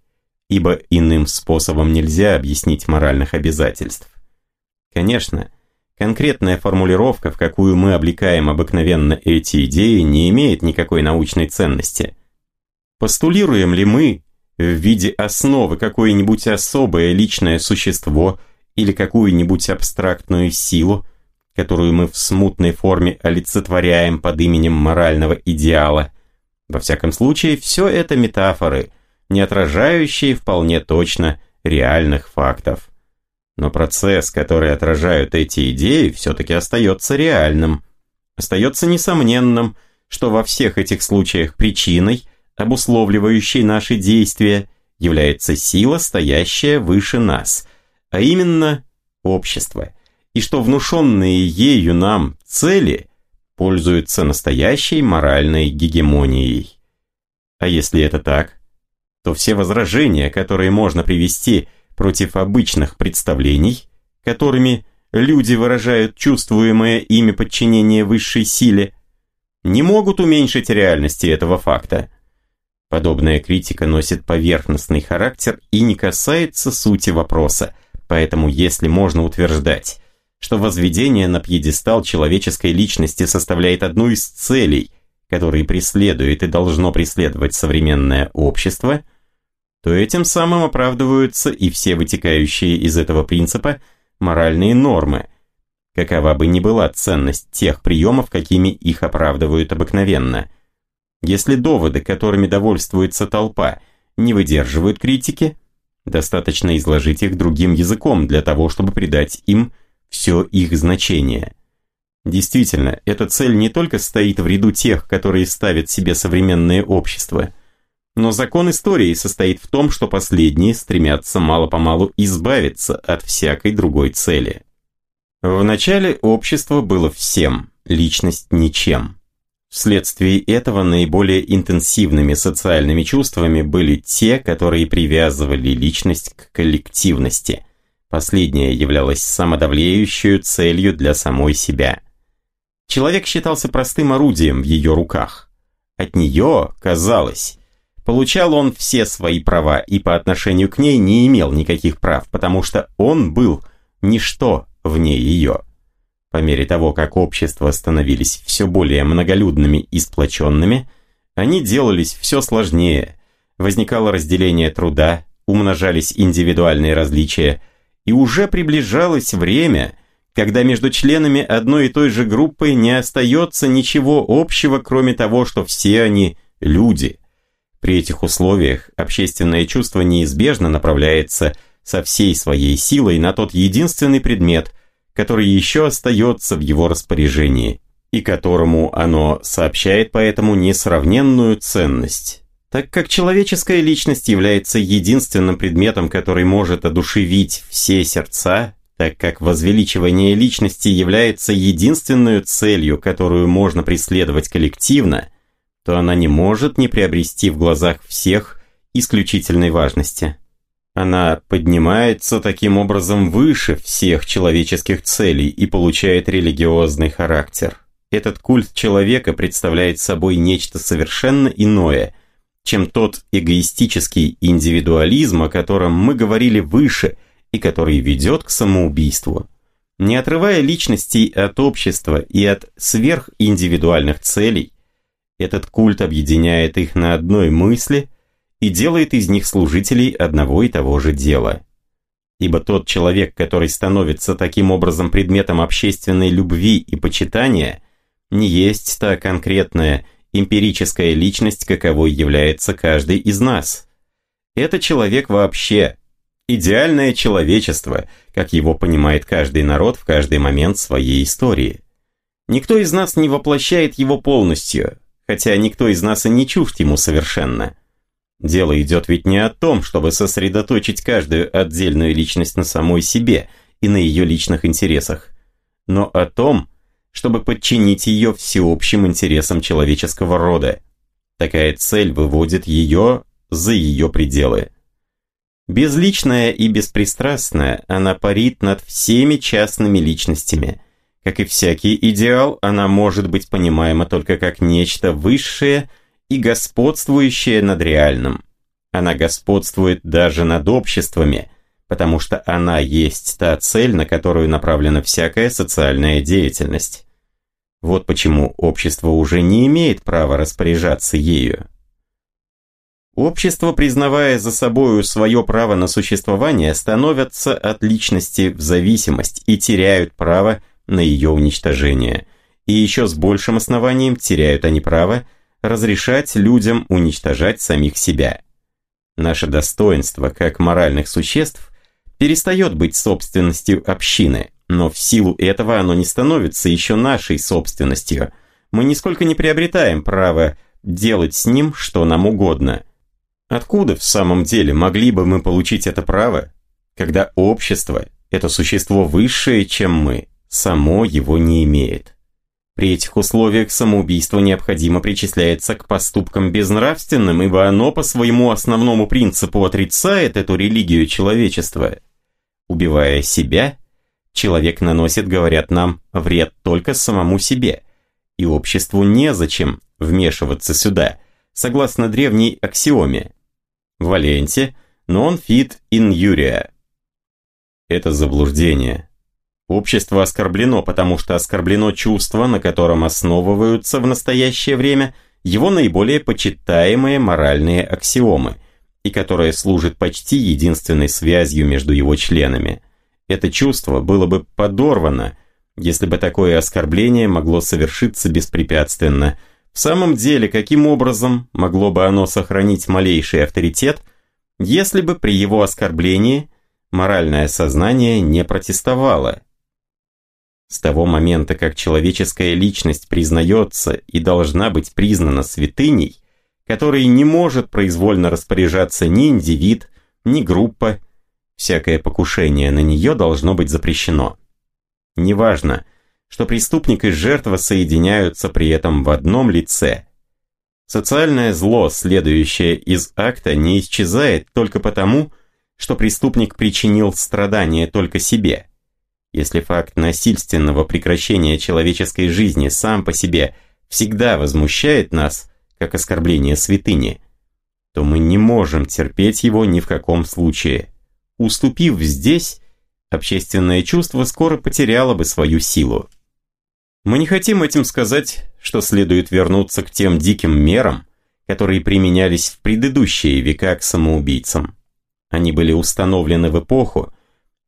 ибо иным способом нельзя объяснить моральных обязательств. Конечно, конкретная формулировка, в какую мы облекаем обыкновенно эти идеи, не имеет никакой научной ценности. Постулируем ли мы в виде основы какое-нибудь особое личное существо или какую-нибудь абстрактную силу, которую мы в смутной форме олицетворяем под именем морального идеала. Во всяком случае, все это метафоры, не отражающие вполне точно реальных фактов. Но процесс, который отражают эти идеи, все-таки остается реальным. Остается несомненным, что во всех этих случаях причиной, обусловливающей наши действия, является сила, стоящая выше нас, а именно общество – и что внушенные ею нам цели пользуются настоящей моральной гегемонией. А если это так, то все возражения, которые можно привести против обычных представлений, которыми люди выражают чувствуемое ими подчинение высшей силе, не могут уменьшить реальности этого факта. Подобная критика носит поверхностный характер и не касается сути вопроса, поэтому если можно утверждать, что возведение на пьедестал человеческой личности составляет одну из целей, которые преследует и должно преследовать современное общество, то этим самым оправдываются и все вытекающие из этого принципа моральные нормы, какова бы ни была ценность тех приемов, какими их оправдывают обыкновенно. Если доводы, которыми довольствуется толпа, не выдерживают критики, достаточно изложить их другим языком для того, чтобы придать им – все их значение. Действительно, эта цель не только стоит в ряду тех, которые ставят себе современное общество, но закон истории состоит в том, что последние стремятся мало-помалу избавиться от всякой другой цели. Вначале общество было всем, личность ничем. Вследствие этого наиболее интенсивными социальными чувствами были те, которые привязывали личность к коллективности – Последняя являлась самодавлеющей целью для самой себя. Человек считался простым орудием в ее руках. От нее, казалось, получал он все свои права и по отношению к ней не имел никаких прав, потому что он был ничто вне ее. По мере того, как общества становились все более многолюдными и сплоченными, они делались все сложнее, возникало разделение труда, умножались индивидуальные различия, и уже приближалось время, когда между членами одной и той же группы не остается ничего общего, кроме того, что все они люди. При этих условиях общественное чувство неизбежно направляется со всей своей силой на тот единственный предмет, который еще остается в его распоряжении и которому оно сообщает поэтому несравненную ценность. Так как человеческая личность является единственным предметом, который может одушевить все сердца, так как возвеличивание личности является единственной целью, которую можно преследовать коллективно, то она не может не приобрести в глазах всех исключительной важности. Она поднимается таким образом выше всех человеческих целей и получает религиозный характер. Этот культ человека представляет собой нечто совершенно иное – чем тот эгоистический индивидуализм, о котором мы говорили выше и который ведет к самоубийству. Не отрывая личностей от общества и от сверхиндивидуальных целей, этот культ объединяет их на одной мысли и делает из них служителей одного и того же дела. Ибо тот человек, который становится таким образом предметом общественной любви и почитания, не есть та конкретная эмпирическая личность, каковой является каждый из нас. Это человек вообще, идеальное человечество, как его понимает каждый народ в каждый момент своей истории. Никто из нас не воплощает его полностью, хотя никто из нас и не чужд ему совершенно. Дело идет ведь не о том, чтобы сосредоточить каждую отдельную личность на самой себе и на ее личных интересах, но о том, чтобы подчинить ее всеобщим интересам человеческого рода. Такая цель выводит ее за ее пределы. Безличная и беспристрастная, она парит над всеми частными личностями. Как и всякий идеал, она может быть понимаема только как нечто высшее и господствующее над реальным. Она господствует даже над обществами, потому что она есть та цель, на которую направлена всякая социальная деятельность. Вот почему общество уже не имеет права распоряжаться ею. Общество, признавая за собою свое право на существование, становятся от личности в зависимость и теряют право на ее уничтожение. И еще с большим основанием теряют они право разрешать людям уничтожать самих себя. Наше достоинство, как моральных существ, перестает быть собственностью общины, но в силу этого оно не становится еще нашей собственностью. Мы нисколько не приобретаем право делать с ним, что нам угодно – Откуда в самом деле могли бы мы получить это право, когда общество, это существо высшее, чем мы, само его не имеет? При этих условиях самоубийство необходимо причисляется к поступкам безнравственным, ибо оно по своему основному принципу отрицает эту религию человечества. Убивая себя, человек наносит, говорят нам, вред только самому себе, и обществу незачем вмешиваться сюда, согласно древней аксиоме Валенте, non fit injuria. Это заблуждение. Общество оскорблено, потому что оскорблено чувство, на котором основываются в настоящее время его наиболее почитаемые моральные аксиомы, и которое служит почти единственной связью между его членами. Это чувство было бы подорвано, если бы такое оскорбление могло совершиться беспрепятственно – в самом деле, каким образом могло бы оно сохранить малейший авторитет, если бы при его оскорблении моральное сознание не протестовало? С того момента, как человеческая личность признается и должна быть признана святыней, которой не может произвольно распоряжаться ни индивид, ни группа, всякое покушение на нее должно быть запрещено. Неважно, что преступник и жертва соединяются при этом в одном лице. Социальное зло, следующее из акта, не исчезает только потому, что преступник причинил страдания только себе. Если факт насильственного прекращения человеческой жизни сам по себе всегда возмущает нас, как оскорбление святыни, то мы не можем терпеть его ни в каком случае. Уступив здесь, общественное чувство скоро потеряло бы свою силу. Мы не хотим этим сказать, что следует вернуться к тем диким мерам, которые применялись в предыдущие века к самоубийцам. Они были установлены в эпоху,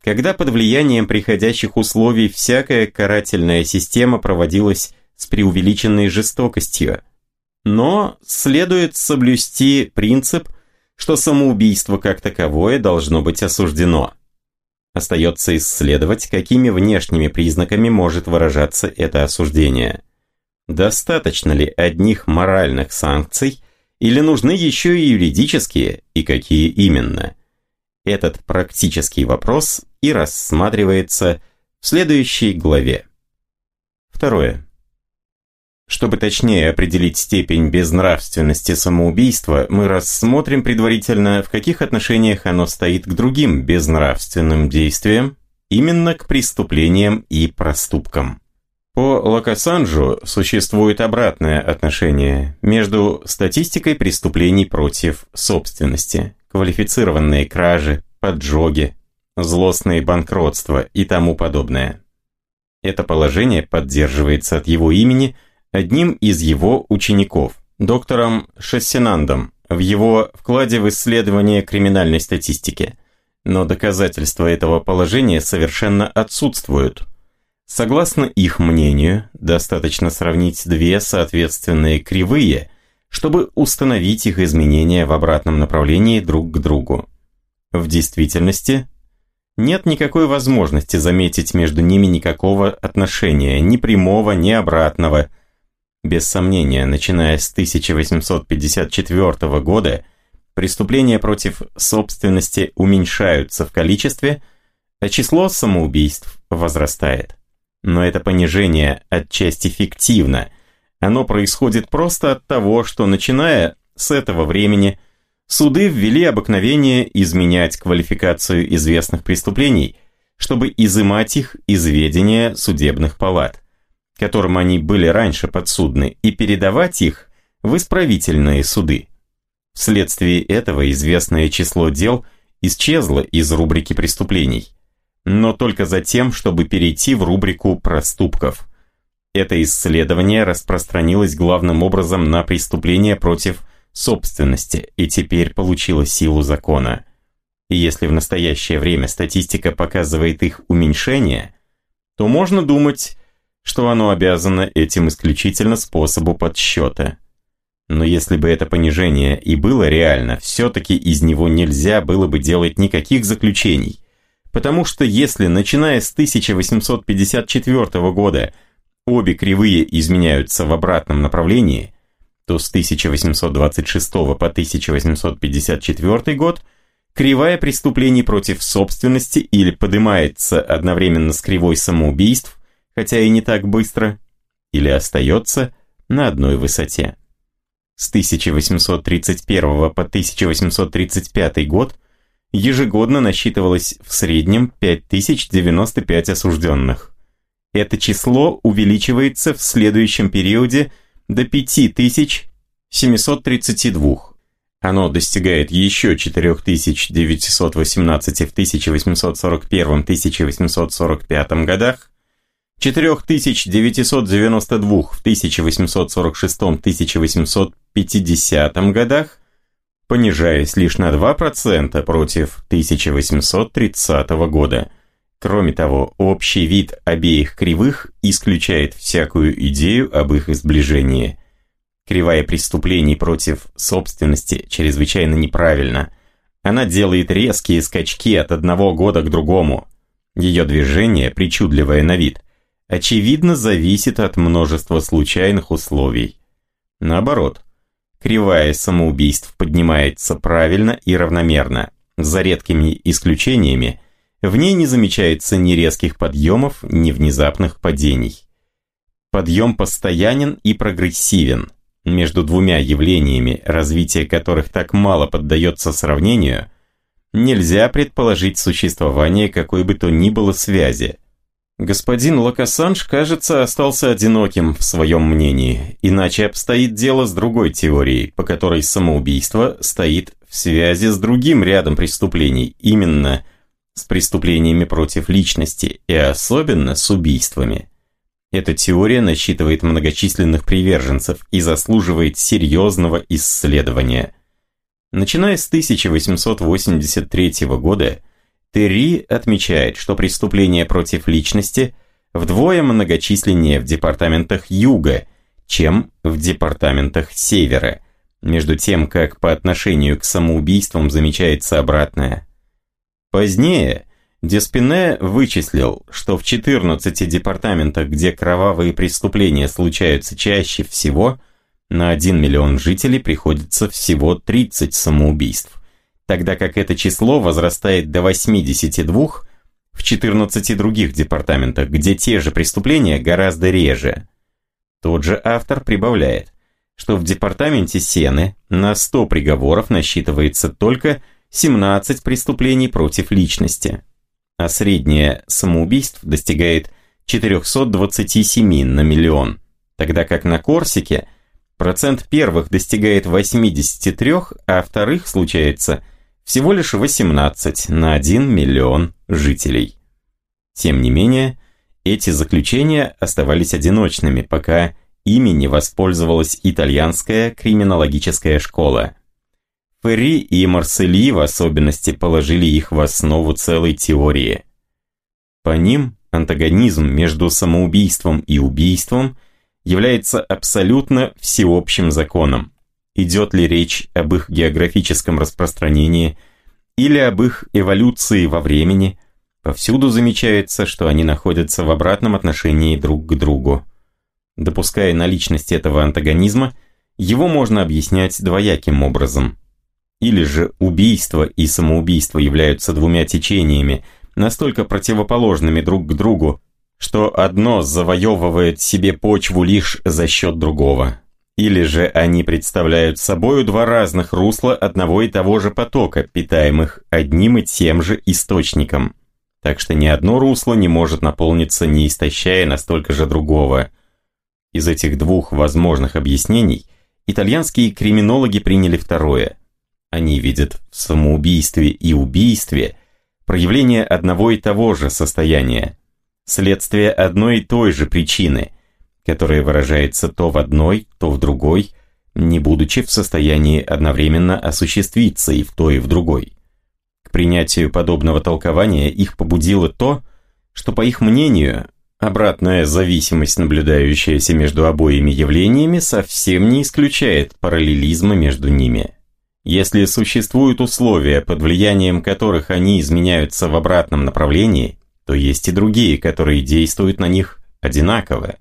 когда под влиянием приходящих условий всякая карательная система проводилась с преувеличенной жестокостью. Но следует соблюсти принцип, что самоубийство как таковое должно быть осуждено – Остается исследовать, какими внешними признаками может выражаться это осуждение. Достаточно ли одних моральных санкций, или нужны еще и юридические, и какие именно? Этот практический вопрос и рассматривается в следующей главе. Второе. Чтобы точнее определить степень безнравственности самоубийства, мы рассмотрим предварительно, в каких отношениях оно стоит к другим безнравственным действиям, именно к преступлениям и проступкам. По Лакасанджу существует обратное отношение между статистикой преступлений против собственности, квалифицированные кражи, поджоги, злостные банкротства и тому подобное. Это положение поддерживается от его имени – одним из его учеников, доктором Шессенандом, в его вкладе в исследование криминальной статистики. Но доказательства этого положения совершенно отсутствуют. Согласно их мнению, достаточно сравнить две соответственные кривые, чтобы установить их изменения в обратном направлении друг к другу. В действительности, нет никакой возможности заметить между ними никакого отношения, ни прямого, ни обратного. Без сомнения, начиная с 1854 года, преступления против собственности уменьшаются в количестве, а число самоубийств возрастает. Но это понижение отчасти фиктивно. Оно происходит просто от того, что начиная с этого времени суды ввели обыкновение изменять квалификацию известных преступлений, чтобы изымать их из ведения судебных палат, которым они были раньше подсудны, и передавать их в исправительные суды. Вследствие этого известное число дел исчезло из рубрики преступлений – но только за тем, чтобы перейти в рубрику проступков. Это исследование распространилось главным образом на преступления против собственности и теперь получило силу закона. И если в настоящее время статистика показывает их уменьшение, то можно думать, что оно обязано этим исключительно способу подсчета. Но если бы это понижение и было реально, все-таки из него нельзя было бы делать никаких заключений – Потому что если, начиная с 1854 года, обе кривые изменяются в обратном направлении, то с 1826 по 1854 год кривая преступлений против собственности или поднимается одновременно с кривой самоубийств, хотя и не так быстро, или остается на одной высоте. С 1831 по 1835 год ежегодно насчитывалось в среднем 5095 осужденных. Это число увеличивается в следующем периоде до 5732. Оно достигает еще 4918 в 1841-1845 годах, 4992 в 1846-1850 годах понижаясь лишь на 2% против 1830 года. Кроме того, общий вид обеих кривых исключает всякую идею об их сближении. Кривая преступлений против собственности чрезвычайно неправильна. Она делает резкие скачки от одного года к другому. Ее движение, причудливое на вид, очевидно зависит от множества случайных условий. Наоборот, Кривая самоубийств поднимается правильно и равномерно. За редкими исключениями, в ней не замечается ни резких подъемов, ни внезапных падений. Подъем постоянен и прогрессивен. Между двумя явлениями, развитие которых так мало поддается сравнению, нельзя предположить существование какой бы то ни было связи. Господин Лакасанж, кажется, остался одиноким в своем мнении, иначе обстоит дело с другой теорией, по которой самоубийство стоит в связи с другим рядом преступлений, именно с преступлениями против личности и особенно с убийствами. Эта теория насчитывает многочисленных приверженцев и заслуживает серьезного исследования. Начиная с 1883 года, Терри отмечает, что преступления против личности вдвое многочисленнее в департаментах Юга, чем в департаментах Севера, между тем, как по отношению к самоубийствам замечается обратное. Позднее Деспине вычислил, что в 14 департаментах, где кровавые преступления случаются чаще всего, на 1 миллион жителей приходится всего 30 самоубийств тогда как это число возрастает до 82 в 14 других департаментах, где те же преступления гораздо реже. Тот же автор прибавляет, что в департаменте Сены на 100 приговоров насчитывается только 17 преступлений против личности, а среднее самоубийств достигает 427 на миллион, тогда как на Корсике процент первых достигает 83, а вторых случается всего лишь 18 на 1 миллион жителей. Тем не менее, эти заключения оставались одиночными, пока ими не воспользовалась итальянская криминологическая школа. Ферри и Марсели в особенности положили их в основу целой теории. По ним антагонизм между самоубийством и убийством является абсолютно всеобщим законом, идет ли речь об их географическом распространении или об их эволюции во времени, повсюду замечается, что они находятся в обратном отношении друг к другу. Допуская наличность этого антагонизма, его можно объяснять двояким образом. Или же убийство и самоубийство являются двумя течениями, настолько противоположными друг к другу, что одно завоевывает себе почву лишь за счет другого. Или же они представляют собою два разных русла одного и того же потока, питаемых одним и тем же источником. Так что ни одно русло не может наполниться, не истощая настолько же другого. Из этих двух возможных объяснений итальянские криминологи приняли второе. Они видят в самоубийстве и убийстве проявление одного и того же состояния, следствие одной и той же причины, которая выражается то в одной, то в другой, не будучи в состоянии одновременно осуществиться и в той, и в другой. К принятию подобного толкования их побудило то, что, по их мнению, обратная зависимость, наблюдающаяся между обоими явлениями, совсем не исключает параллелизма между ними. Если существуют условия, под влиянием которых они изменяются в обратном направлении, то есть и другие, которые действуют на них одинаково.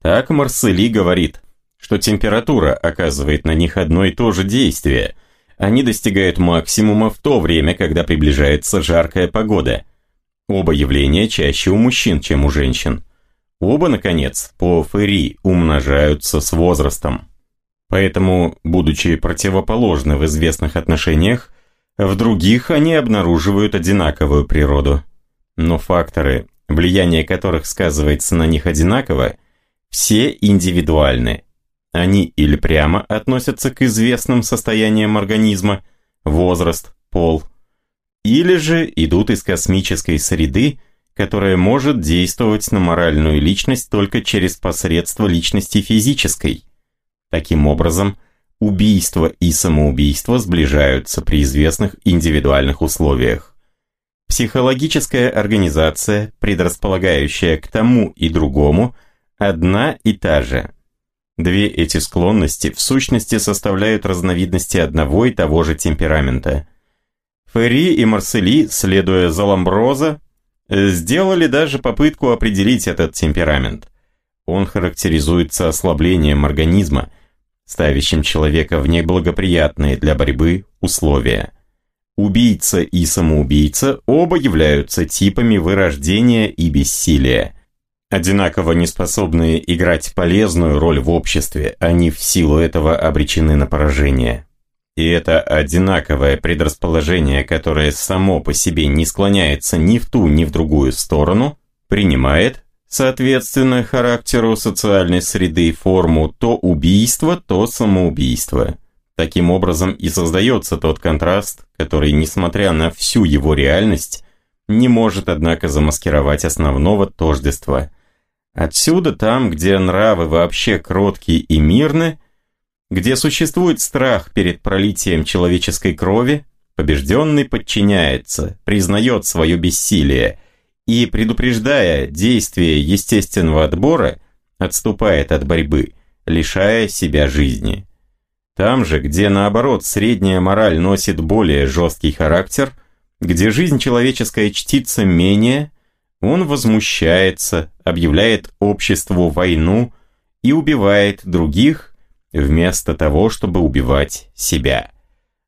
Так Марсели говорит, что температура оказывает на них одно и то же действие. Они достигают максимума в то время, когда приближается жаркая погода. Оба явления чаще у мужчин, чем у женщин. Оба, наконец, по Ферри умножаются с возрастом. Поэтому, будучи противоположны в известных отношениях, в других они обнаруживают одинаковую природу но факторы, влияние которых сказывается на них одинаково, все индивидуальны. Они или прямо относятся к известным состояниям организма, возраст, пол, или же идут из космической среды, которая может действовать на моральную личность только через посредство личности физической. Таким образом, убийство и самоубийство сближаются при известных индивидуальных условиях. Психологическая организация, предрасполагающая к тому и другому, одна и та же. Две эти склонности в сущности составляют разновидности одного и того же темперамента. Ферри и Марсели, следуя за Ламброза, сделали даже попытку определить этот темперамент. Он характеризуется ослаблением организма, ставящим человека в неблагоприятные для борьбы условия. Убийца и самоубийца оба являются типами вырождения и бессилия. Одинаково неспособные играть полезную роль в обществе, они в силу этого обречены на поражение. И это одинаковое предрасположение, которое само по себе не склоняется ни в ту, ни в другую сторону, принимает, соответственно характеру социальной среды, форму то убийства, то самоубийства. Таким образом и создается тот контраст, который, несмотря на всю его реальность, не может, однако, замаскировать основного тождества. Отсюда там, где нравы вообще кроткие и мирны, где существует страх перед пролитием человеческой крови, побежденный подчиняется, признает свое бессилие и, предупреждая действие естественного отбора, отступает от борьбы, лишая себя жизни. Там же, где наоборот средняя мораль носит более жесткий характер, где жизнь человеческая чтится менее, он возмущается, объявляет обществу войну и убивает других, вместо того, чтобы убивать себя.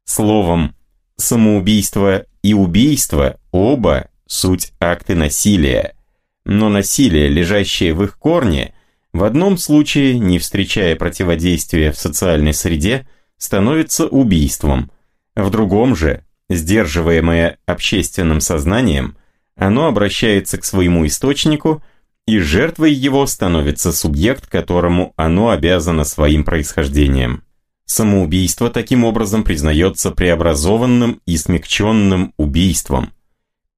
Словом, самоубийство и убийство оба суть акты насилия, но насилие, лежащее в их корне, в одном случае, не встречая противодействия в социальной среде, становится убийством. В другом же, сдерживаемое общественным сознанием, оно обращается к своему источнику, и жертвой его становится субъект, которому оно обязано своим происхождением. Самоубийство таким образом признается преобразованным и смягченным убийством.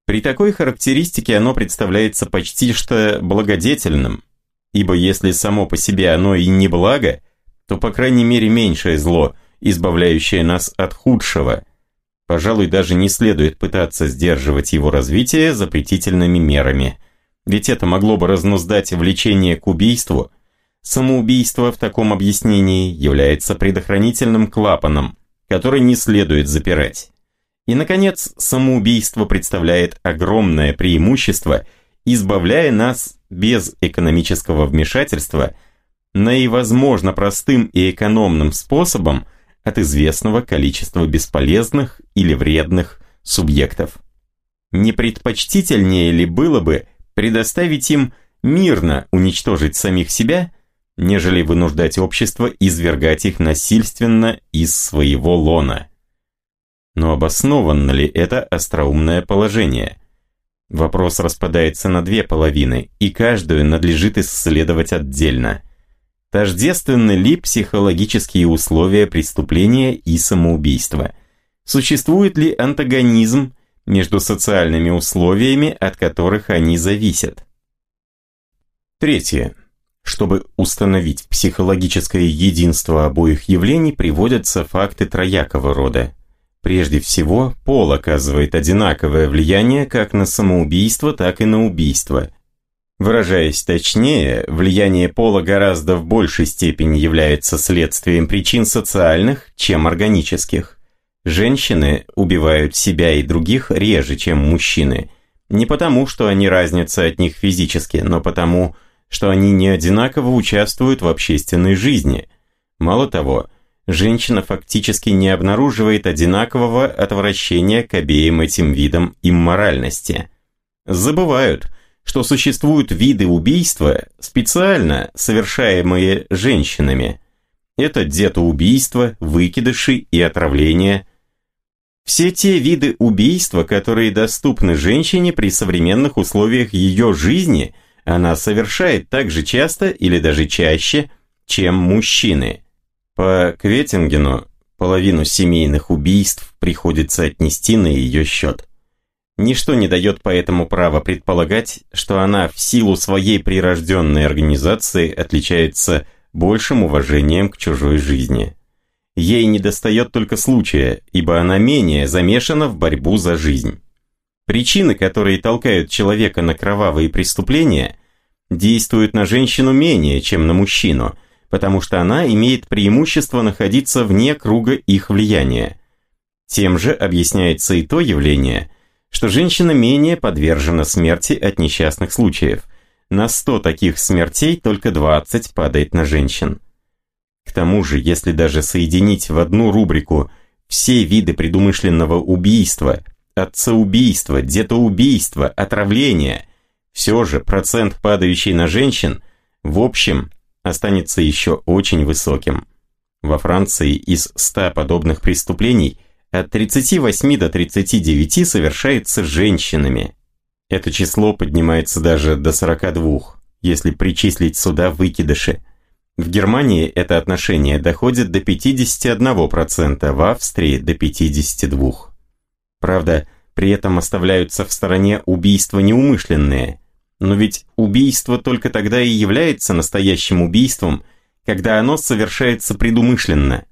При такой характеристике оно представляется почти что благодетельным, Ибо если само по себе оно и не благо, то по крайней мере меньшее зло, избавляющее нас от худшего. Пожалуй, даже не следует пытаться сдерживать его развитие запретительными мерами. Ведь это могло бы разнуздать влечение к убийству. Самоубийство в таком объяснении является предохранительным клапаном, который не следует запирать. И, наконец, самоубийство представляет огромное преимущество, избавляя нас без экономического вмешательства наивозможно простым и экономным способом от известного количества бесполезных или вредных субъектов. Не предпочтительнее ли было бы предоставить им мирно уничтожить самих себя, нежели вынуждать общество извергать их насильственно из своего лона? Но обоснованно ли это остроумное положение? Вопрос распадается на две половины, и каждую надлежит исследовать отдельно. Тождественны ли психологические условия преступления и самоубийства? Существует ли антагонизм между социальными условиями, от которых они зависят? Третье. Чтобы установить психологическое единство обоих явлений, приводятся факты троякого рода. Прежде всего, пол оказывает одинаковое влияние как на самоубийство, так и на убийство. Выражаясь точнее, влияние пола гораздо в большей степени является следствием причин социальных, чем органических. Женщины убивают себя и других реже, чем мужчины. Не потому, что они разнятся от них физически, но потому, что они не одинаково участвуют в общественной жизни. Мало того, женщина фактически не обнаруживает одинакового отвращения к обеим этим видам имморальности. Забывают, что существуют виды убийства, специально совершаемые женщинами. Это детоубийство, выкидыши и отравление. Все те виды убийства, которые доступны женщине при современных условиях ее жизни, она совершает так же часто или даже чаще, чем мужчины – по Кветингену половину семейных убийств приходится отнести на ее счет. Ничто не дает поэтому права предполагать, что она в силу своей прирожденной организации отличается большим уважением к чужой жизни. Ей недостает только случая, ибо она менее замешана в борьбу за жизнь. Причины, которые толкают человека на кровавые преступления, действуют на женщину менее, чем на мужчину – потому что она имеет преимущество находиться вне круга их влияния. Тем же объясняется и то явление, что женщина менее подвержена смерти от несчастных случаев. На 100 таких смертей только 20 падает на женщин. К тому же, если даже соединить в одну рубрику все виды предумышленного убийства, отцеубийства, детоубийства, отравления, все же процент падающий на женщин в общем останется еще очень высоким. Во Франции из 100 подобных преступлений от 38 до 39 совершается женщинами. Это число поднимается даже до 42, если причислить сюда выкидыши. В Германии это отношение доходит до 51%, в Австрии до 52%. Правда, при этом оставляются в стороне убийства неумышленные – но ведь убийство только тогда и является настоящим убийством, когда оно совершается предумышленно.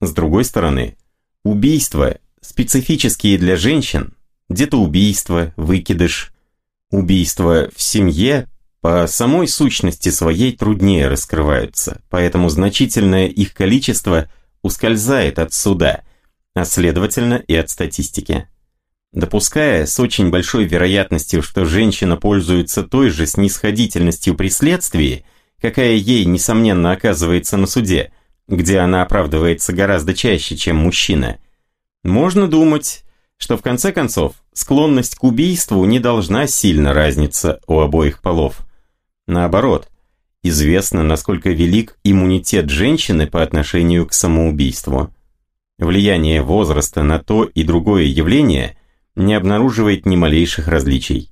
С другой стороны, убийства, специфические для женщин, где-то убийство, выкидыш, убийство в семье по самой сущности своей труднее раскрываются, поэтому значительное их количество ускользает от суда, а следовательно и от статистики. Допуская с очень большой вероятностью, что женщина пользуется той же снисходительностью при следствии, какая ей, несомненно, оказывается на суде, где она оправдывается гораздо чаще, чем мужчина, можно думать, что в конце концов склонность к убийству не должна сильно разниться у обоих полов. Наоборот, известно, насколько велик иммунитет женщины по отношению к самоубийству. Влияние возраста на то и другое явление – не обнаруживает ни малейших различий.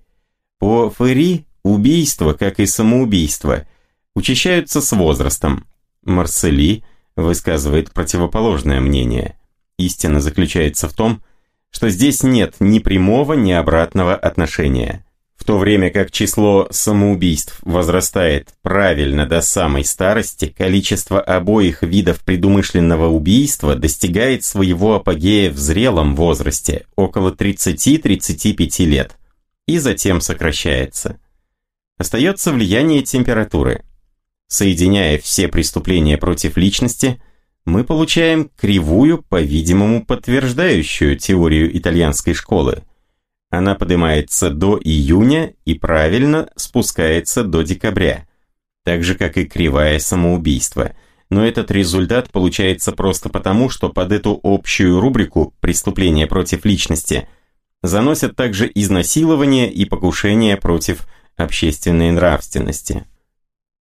По Ферри убийства, как и самоубийства, учащаются с возрастом. Марсели высказывает противоположное мнение. Истина заключается в том, что здесь нет ни прямого, ни обратного отношения. То время как число самоубийств возрастает правильно до самой старости, количество обоих видов предумышленного убийства достигает своего апогея в зрелом возрасте, около 30-35 лет, и затем сокращается. Остается влияние температуры. Соединяя все преступления против личности, мы получаем кривую, по-видимому, подтверждающую теорию итальянской школы. Она поднимается до июня и правильно спускается до декабря, так же, как и кривая самоубийства. Но этот результат получается просто потому, что под эту общую рубрику «преступления против личности» заносят также изнасилование и покушение против общественной нравственности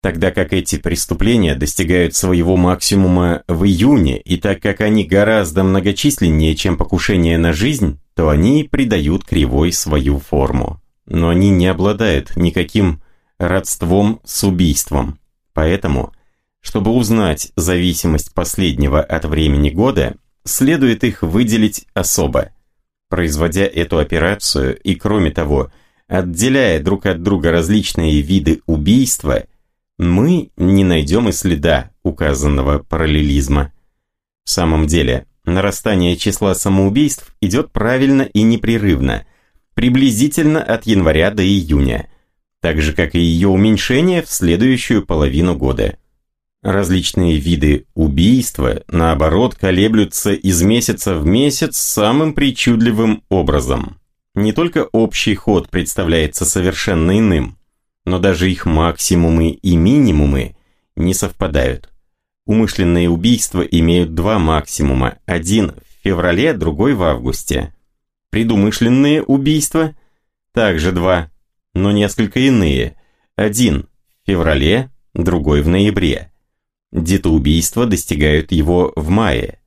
тогда как эти преступления достигают своего максимума в июне, и так как они гораздо многочисленнее, чем покушения на жизнь, то они придают кривой свою форму. Но они не обладают никаким родством с убийством. Поэтому, чтобы узнать зависимость последнего от времени года, следует их выделить особо. Производя эту операцию и, кроме того, отделяя друг от друга различные виды убийства – мы не найдем и следа указанного параллелизма. В самом деле, нарастание числа самоубийств идет правильно и непрерывно, приблизительно от января до июня, так же как и ее уменьшение в следующую половину года. Различные виды убийства, наоборот, колеблются из месяца в месяц самым причудливым образом. Не только общий ход представляется совершенно иным, но даже их максимумы и минимумы не совпадают. Умышленные убийства имеют два максимума, один в феврале, другой в августе. Предумышленные убийства также два, но несколько иные, один в феврале, другой в ноябре. Детоубийства достигают его в мае.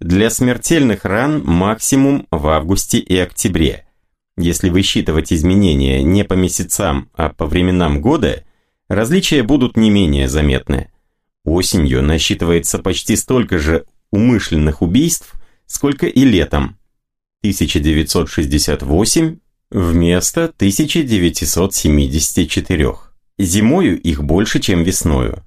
Для смертельных ран максимум в августе и октябре. Если высчитывать изменения не по месяцам, а по временам года, различия будут не менее заметны. Осенью насчитывается почти столько же умышленных убийств, сколько и летом. 1968 вместо 1974. Зимою их больше, чем весною.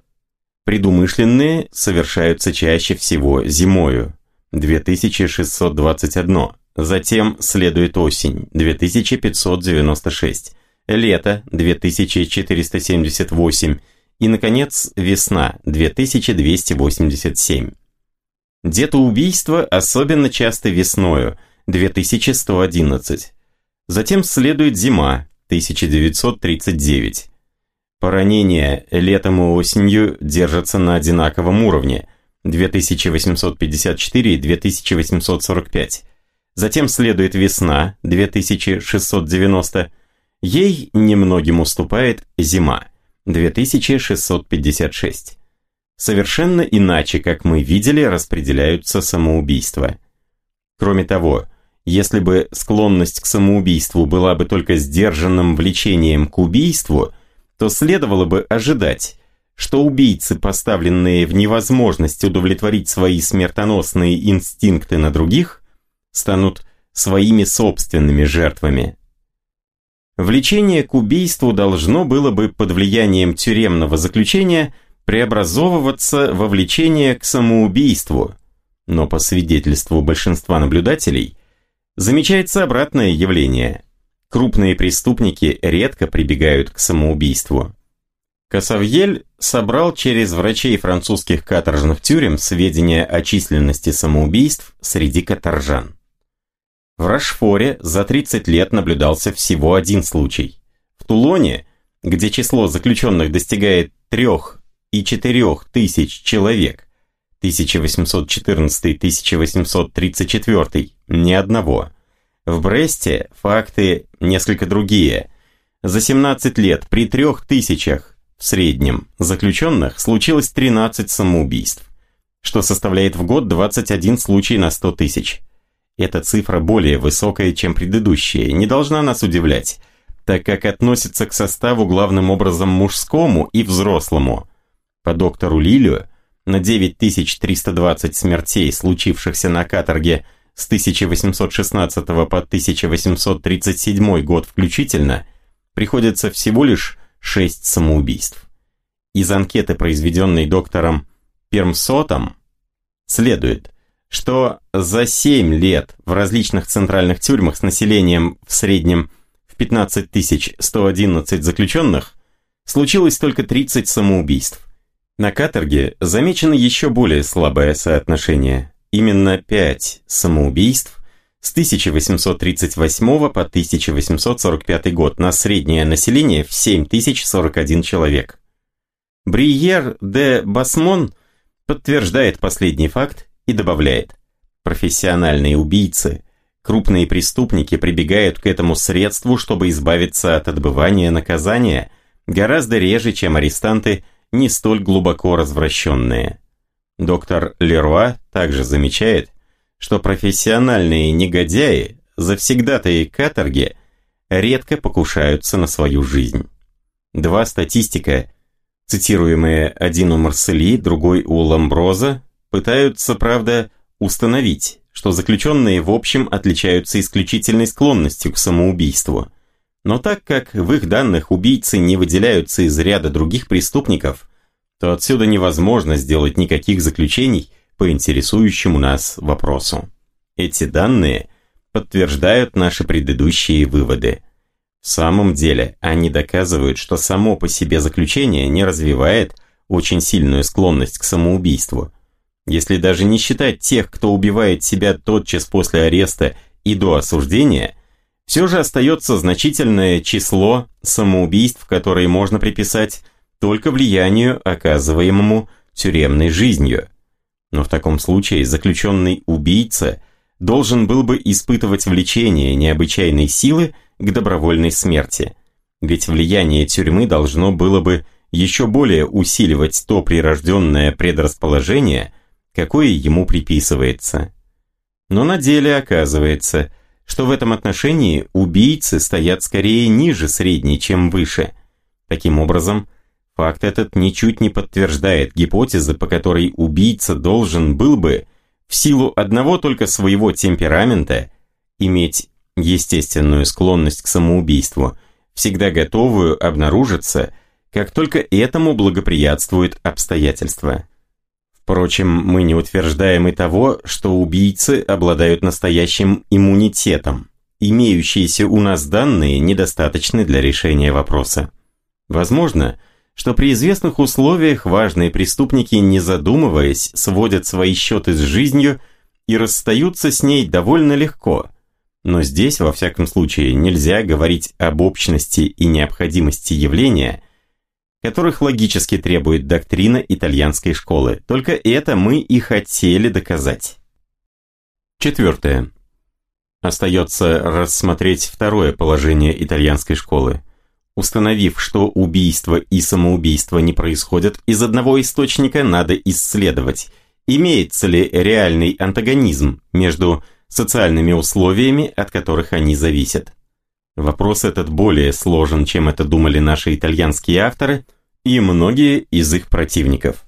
Предумышленные совершаются чаще всего зимою. 2621. Затем следует осень, 2596, лето, 2478 и, наконец, весна, 2287. Детоубийство особенно часто весною, 2111. Затем следует зима, 1939. Поранения летом и осенью держатся на одинаковом уровне, 2854 и 2845. Затем следует весна, 2690. Ей немногим уступает зима, 2656. Совершенно иначе, как мы видели, распределяются самоубийства. Кроме того, если бы склонность к самоубийству была бы только сдержанным влечением к убийству, то следовало бы ожидать, что убийцы, поставленные в невозможность удовлетворить свои смертоносные инстинкты на других, станут своими собственными жертвами. Влечение к убийству должно было бы под влиянием тюремного заключения преобразовываться во влечение к самоубийству, но по свидетельству большинства наблюдателей замечается обратное явление. Крупные преступники редко прибегают к самоубийству. Кассавьель собрал через врачей французских каторжных тюрем сведения о численности самоубийств среди каторжан. В Рашфоре за 30 лет наблюдался всего один случай. В Тулоне, где число заключенных достигает 3 и 4 тысяч человек, 1814-1834, ни одного. В Бресте факты несколько другие. За 17 лет при 3000 в среднем заключенных случилось 13 самоубийств, что составляет в год 21 случай на 100 тысяч. Эта цифра более высокая, чем предыдущие, не должна нас удивлять, так как относится к составу главным образом мужскому и взрослому. По доктору Лилю, на 9320 смертей, случившихся на каторге с 1816 по 1837 год включительно, приходится всего лишь 6 самоубийств. Из анкеты, произведенной доктором Пермсотом, следует – что за 7 лет в различных центральных тюрьмах с населением в среднем в 15 111 заключенных случилось только 30 самоубийств. На каторге замечено еще более слабое соотношение. Именно 5 самоубийств с 1838 по 1845 год на среднее население в 7041 человек. Бриер де Басмон подтверждает последний факт и добавляет, профессиональные убийцы, крупные преступники прибегают к этому средству, чтобы избавиться от отбывания наказания гораздо реже, чем арестанты не столь глубоко развращенные. Доктор Леруа также замечает, что профессиональные негодяи, завсегдатые каторги, редко покушаются на свою жизнь. Два статистика – цитируемые один у Марсели, другой у Ламброза, пытаются, правда, установить, что заключенные в общем отличаются исключительной склонностью к самоубийству. Но так как в их данных убийцы не выделяются из ряда других преступников, то отсюда невозможно сделать никаких заключений по интересующему нас вопросу. Эти данные подтверждают наши предыдущие выводы – в самом деле, они доказывают, что само по себе заключение не развивает очень сильную склонность к самоубийству. Если даже не считать тех, кто убивает себя тотчас после ареста и до осуждения, все же остается значительное число самоубийств, которые можно приписать только влиянию, оказываемому тюремной жизнью. Но в таком случае заключенный убийца должен был бы испытывать влечение необычайной силы к добровольной смерти. Ведь влияние тюрьмы должно было бы еще более усиливать то прирожденное предрасположение, какое ему приписывается. Но на деле оказывается, что в этом отношении убийцы стоят скорее ниже средней, чем выше. Таким образом, факт этот ничуть не подтверждает гипотезы, по которой убийца должен был бы, в силу одного только своего темперамента, иметь естественную склонность к самоубийству, всегда готовую обнаружиться, как только этому благоприятствуют обстоятельства. Впрочем, мы не утверждаем и того, что убийцы обладают настоящим иммунитетом. Имеющиеся у нас данные недостаточны для решения вопроса. Возможно, что при известных условиях важные преступники, не задумываясь, сводят свои счеты с жизнью и расстаются с ней довольно легко – но здесь, во всяком случае, нельзя говорить об общности и необходимости явления, которых логически требует доктрина итальянской школы. Только это мы и хотели доказать. Четвертое. Остается рассмотреть второе положение итальянской школы. Установив, что убийство и самоубийство не происходят из одного источника, надо исследовать, имеется ли реальный антагонизм между социальными условиями, от которых они зависят. Вопрос этот более сложен, чем это думали наши итальянские авторы и многие из их противников.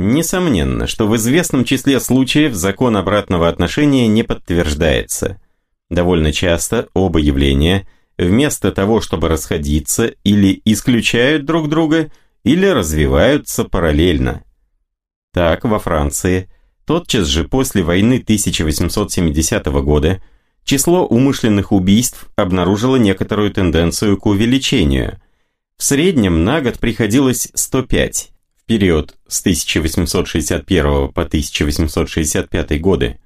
Несомненно, что в известном числе случаев закон обратного отношения не подтверждается. Довольно часто оба явления, вместо того, чтобы расходиться, или исключают друг друга, или развиваются параллельно. Так, во Франции – Тотчас же после войны 1870 года число умышленных убийств обнаружило некоторую тенденцию к увеличению. В среднем на год приходилось 105 в период с 1861 по 1865 годы.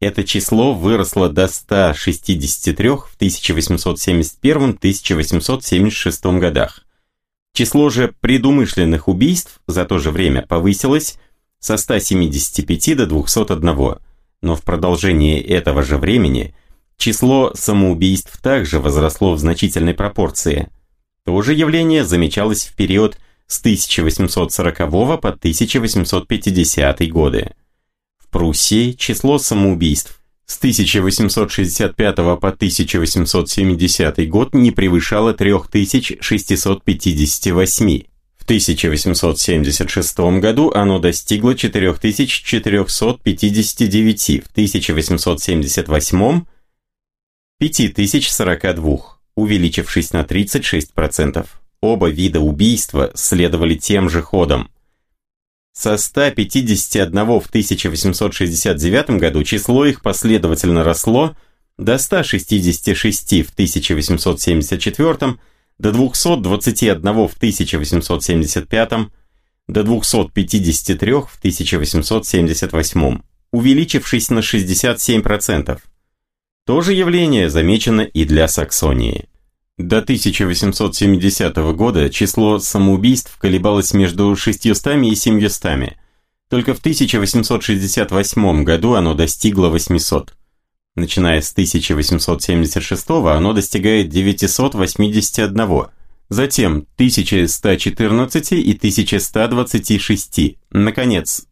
Это число выросло до 163 в 1871-1876 годах. Число же предумышленных убийств за то же время повысилось со 175 до 201, но в продолжении этого же времени число самоубийств также возросло в значительной пропорции. То же явление замечалось в период с 1840 по 1850 годы. В Пруссии число самоубийств с 1865 по 1870 год не превышало 3658, 1876 году оно достигло 4459, в 1878 – 5042, увеличившись на 36%. Оба вида убийства следовали тем же ходом. Со 151 в 1869 году число их последовательно росло до 166 в 1874 году, до 221 в 1875, до 253 в 1878, увеличившись на 67%. То же явление замечено и для Саксонии. До 1870 года число самоубийств колебалось между 600 и 700. Только в 1868 году оно достигло 800. Начиная с 1876 оно достигает 981, затем 1114 и 1126. Наконец,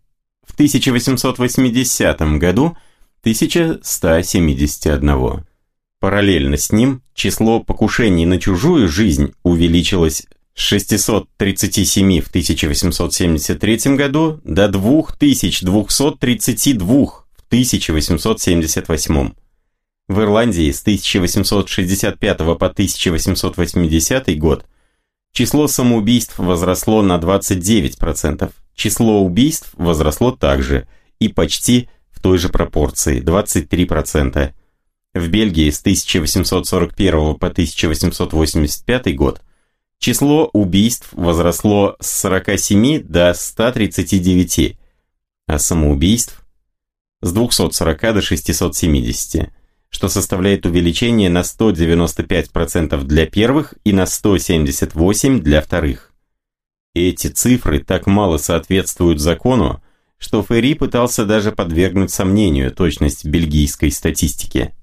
в 1880 году 1171. Параллельно с ним число покушений на чужую жизнь увеличилось с 637 в 1873 году до 2232 в 1878. В Ирландии с 1865 по 1880 год число самоубийств возросло на 29%, число убийств возросло также и почти той же пропорции – 23%. В Бельгии с 1841 по 1885 год число убийств возросло с 47 до 139, а самоубийств с 240 до 670, что составляет увеличение на 195% для первых и на 178% для вторых. Эти цифры так мало соответствуют закону, что Ферри пытался даже подвергнуть сомнению точность бельгийской статистики.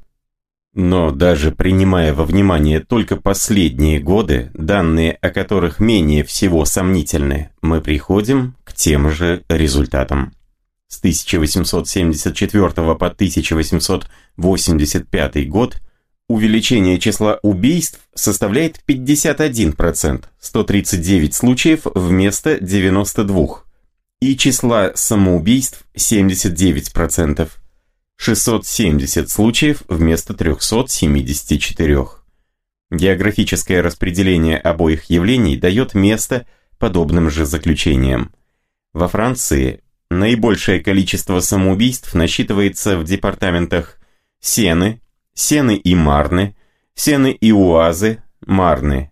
Но даже принимая во внимание только последние годы, данные о которых менее всего сомнительны, мы приходим к тем же результатам. С 1874 по 1885 год увеличение числа убийств составляет 51%, 139 случаев вместо 92, и числа самоубийств 79%, 670 случаев вместо 374. Географическое распределение обоих явлений дает место подобным же заключениям. Во Франции наибольшее количество самоубийств насчитывается в департаментах Сены, Сены и Марны, Сены и Уазы, Марны.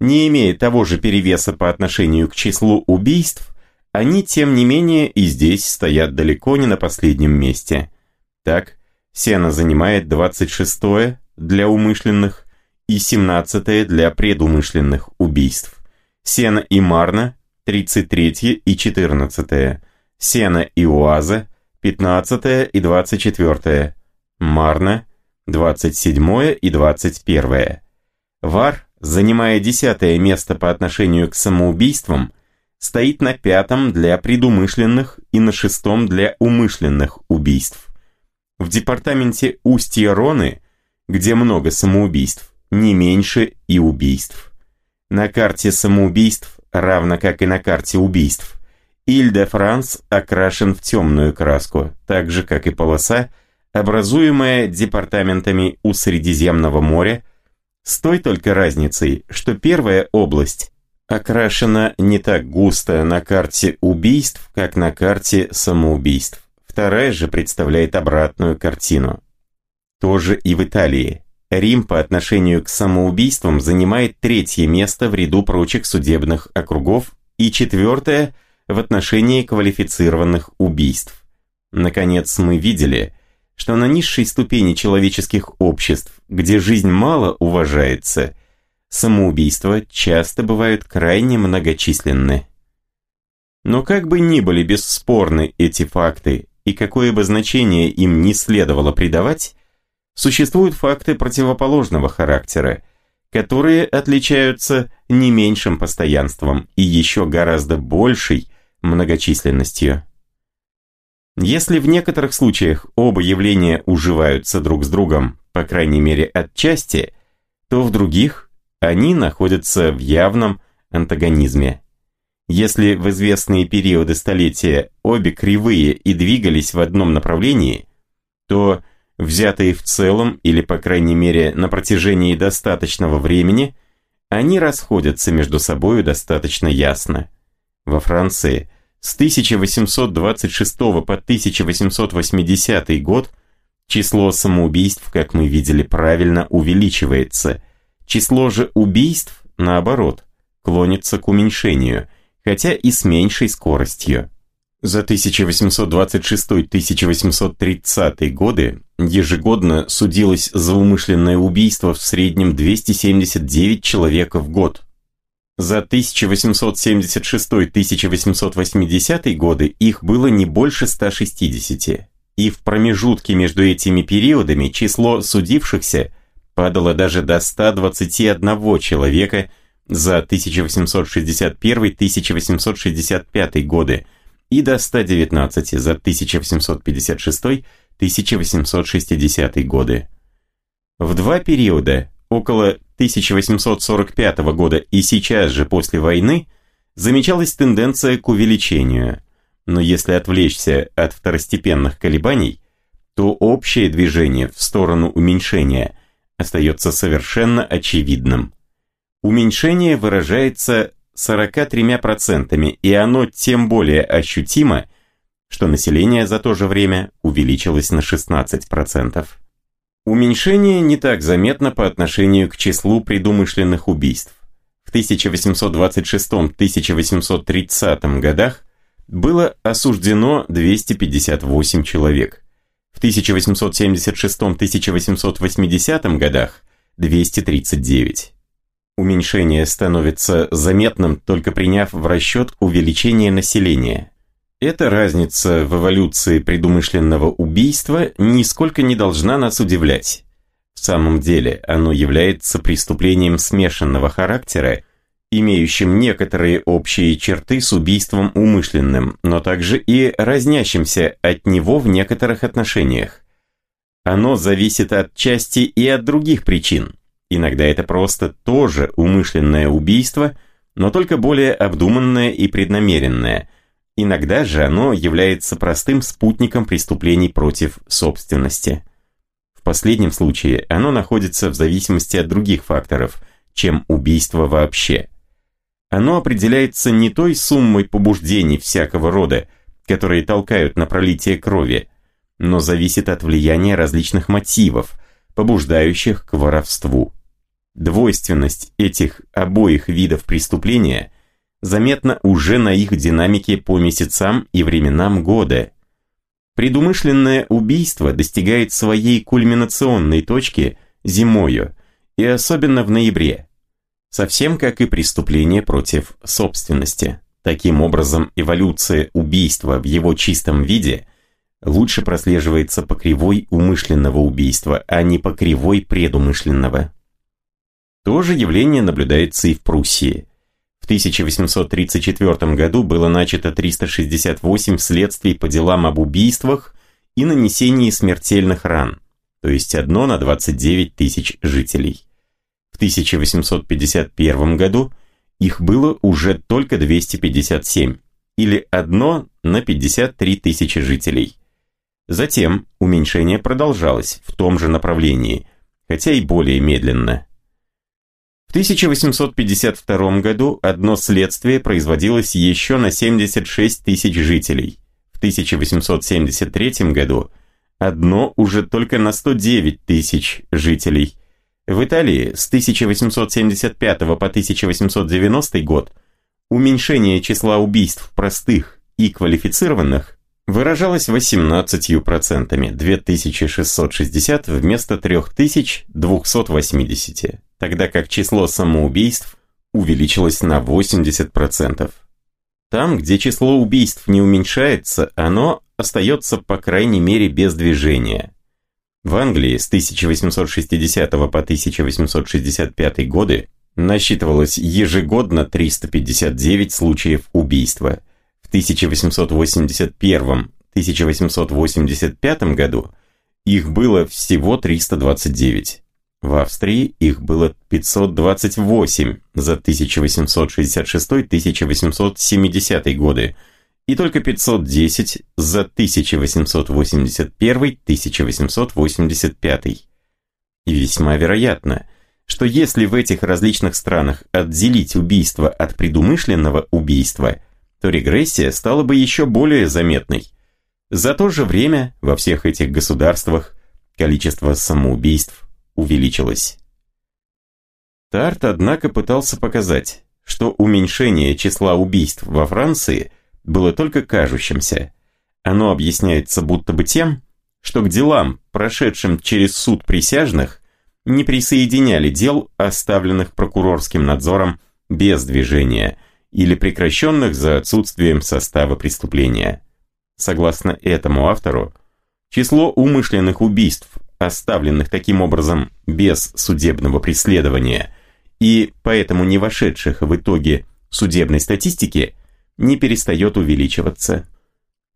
Не имея того же перевеса по отношению к числу убийств, они, тем не менее, и здесь стоят далеко не на последнем месте – так, Сена занимает 26-е для умышленных и 17-е для предумышленных убийств. Сена и Марна 33-е и 14-е. Сена и Уаза 15-е и 24-е. Марна 27-е и 21-е. Вар, занимая 10 место по отношению к самоубийствам, стоит на пятом для предумышленных и на шестом для умышленных убийств. В департаменте Устья-Роны, где много самоубийств, не меньше и убийств. На карте самоубийств, равно как и на карте убийств, Иль-де-Франс окрашен в темную краску, так же как и полоса, образуемая департаментами у Средиземного моря, с той только разницей, что первая область окрашена не так густо на карте убийств, как на карте самоубийств. Вторая же представляет обратную картину. Тоже и в Италии. Рим по отношению к самоубийствам занимает третье место в ряду прочих судебных округов и четвертое в отношении квалифицированных убийств. Наконец, мы видели, что на низшей ступени человеческих обществ, где жизнь мало уважается, самоубийства часто бывают крайне многочисленны. Но как бы ни были бесспорны эти факты и какое бы значение им не следовало придавать, существуют факты противоположного характера, которые отличаются не меньшим постоянством и еще гораздо большей многочисленностью. Если в некоторых случаях оба явления уживаются друг с другом, по крайней мере отчасти, то в других они находятся в явном антагонизме. Если в известные периоды столетия обе кривые и двигались в одном направлении, то, взятые в целом или, по крайней мере, на протяжении достаточного времени, они расходятся между собою достаточно ясно. Во Франции с 1826 по 1880 год число самоубийств, как мы видели, правильно увеличивается. Число же убийств, наоборот, клонится к уменьшению – хотя и с меньшей скоростью. За 1826-1830 годы ежегодно судилось за умышленное убийство в среднем 279 человек в год. За 1876-1880 годы их было не больше 160, и в промежутке между этими периодами число судившихся падало даже до 121 человека за 1861-1865 годы и до 119 за 1856-1860 годы. В два периода, около 1845 года и сейчас же после войны замечалась тенденция к увеличению, но если отвлечься от второстепенных колебаний, то общее движение в сторону уменьшения остается совершенно очевидным. Уменьшение выражается 43%, и оно тем более ощутимо, что население за то же время увеличилось на 16%. Уменьшение не так заметно по отношению к числу предумышленных убийств. В 1826-1830 годах было осуждено 258 человек. В 1876-1880 годах 239. Уменьшение становится заметным, только приняв в расчет увеличение населения. Эта разница в эволюции предумышленного убийства нисколько не должна нас удивлять. В самом деле, оно является преступлением смешанного характера, имеющим некоторые общие черты с убийством умышленным, но также и разнящимся от него в некоторых отношениях. Оно зависит от части и от других причин. Иногда это просто тоже умышленное убийство, но только более обдуманное и преднамеренное – Иногда же оно является простым спутником преступлений против собственности. В последнем случае оно находится в зависимости от других факторов, чем убийство вообще. Оно определяется не той суммой побуждений всякого рода, которые толкают на пролитие крови, но зависит от влияния различных мотивов, побуждающих к воровству. Двойственность этих обоих видов преступления – заметно уже на их динамике по месяцам и временам года. Предумышленное убийство достигает своей кульминационной точки зимою, и особенно в ноябре, совсем как и преступление против собственности. Таким образом, эволюция убийства в его чистом виде лучше прослеживается по кривой умышленного убийства, а не по кривой предумышленного. То же явление наблюдается и в Пруссии. 1834 году было начато 368 следствий по делам об убийствах и нанесении смертельных ран, то есть одно на 29 тысяч жителей. В 1851 году их было уже только 257, или одно на 53 тысячи жителей. Затем уменьшение продолжалось в том же направлении, хотя и более медленно. В 1852 году одно следствие производилось еще на 76 тысяч жителей. В 1873 году одно уже только на 109 тысяч жителей. В Италии с 1875 по 1890 год уменьшение числа убийств простых и квалифицированных выражалось 18%, 2660 вместо 3280 тогда как число самоубийств увеличилось на 80%. Там, где число убийств не уменьшается, оно остается по крайней мере без движения. В Англии с 1860 по 1865 годы насчитывалось ежегодно 359 случаев убийства. В 1881-1885 году их было всего 329. В Австрии их было 528 за 1866-1870 годы и только 510 за 1881-1885. И весьма вероятно, что если в этих различных странах отделить убийство от предумышленного убийства, то регрессия стала бы еще более заметной. За то же время во всех этих государствах количество самоубийств увеличилась. Тарт, однако, пытался показать, что уменьшение числа убийств во Франции было только кажущимся. Оно объясняется будто бы тем, что к делам, прошедшим через суд присяжных, не присоединяли дел, оставленных прокурорским надзором без движения или прекращенных за отсутствием состава преступления. Согласно этому автору, число умышленных убийств, оставленных таким образом без судебного преследования и поэтому не вошедших в итоге судебной статистики, не перестает увеличиваться.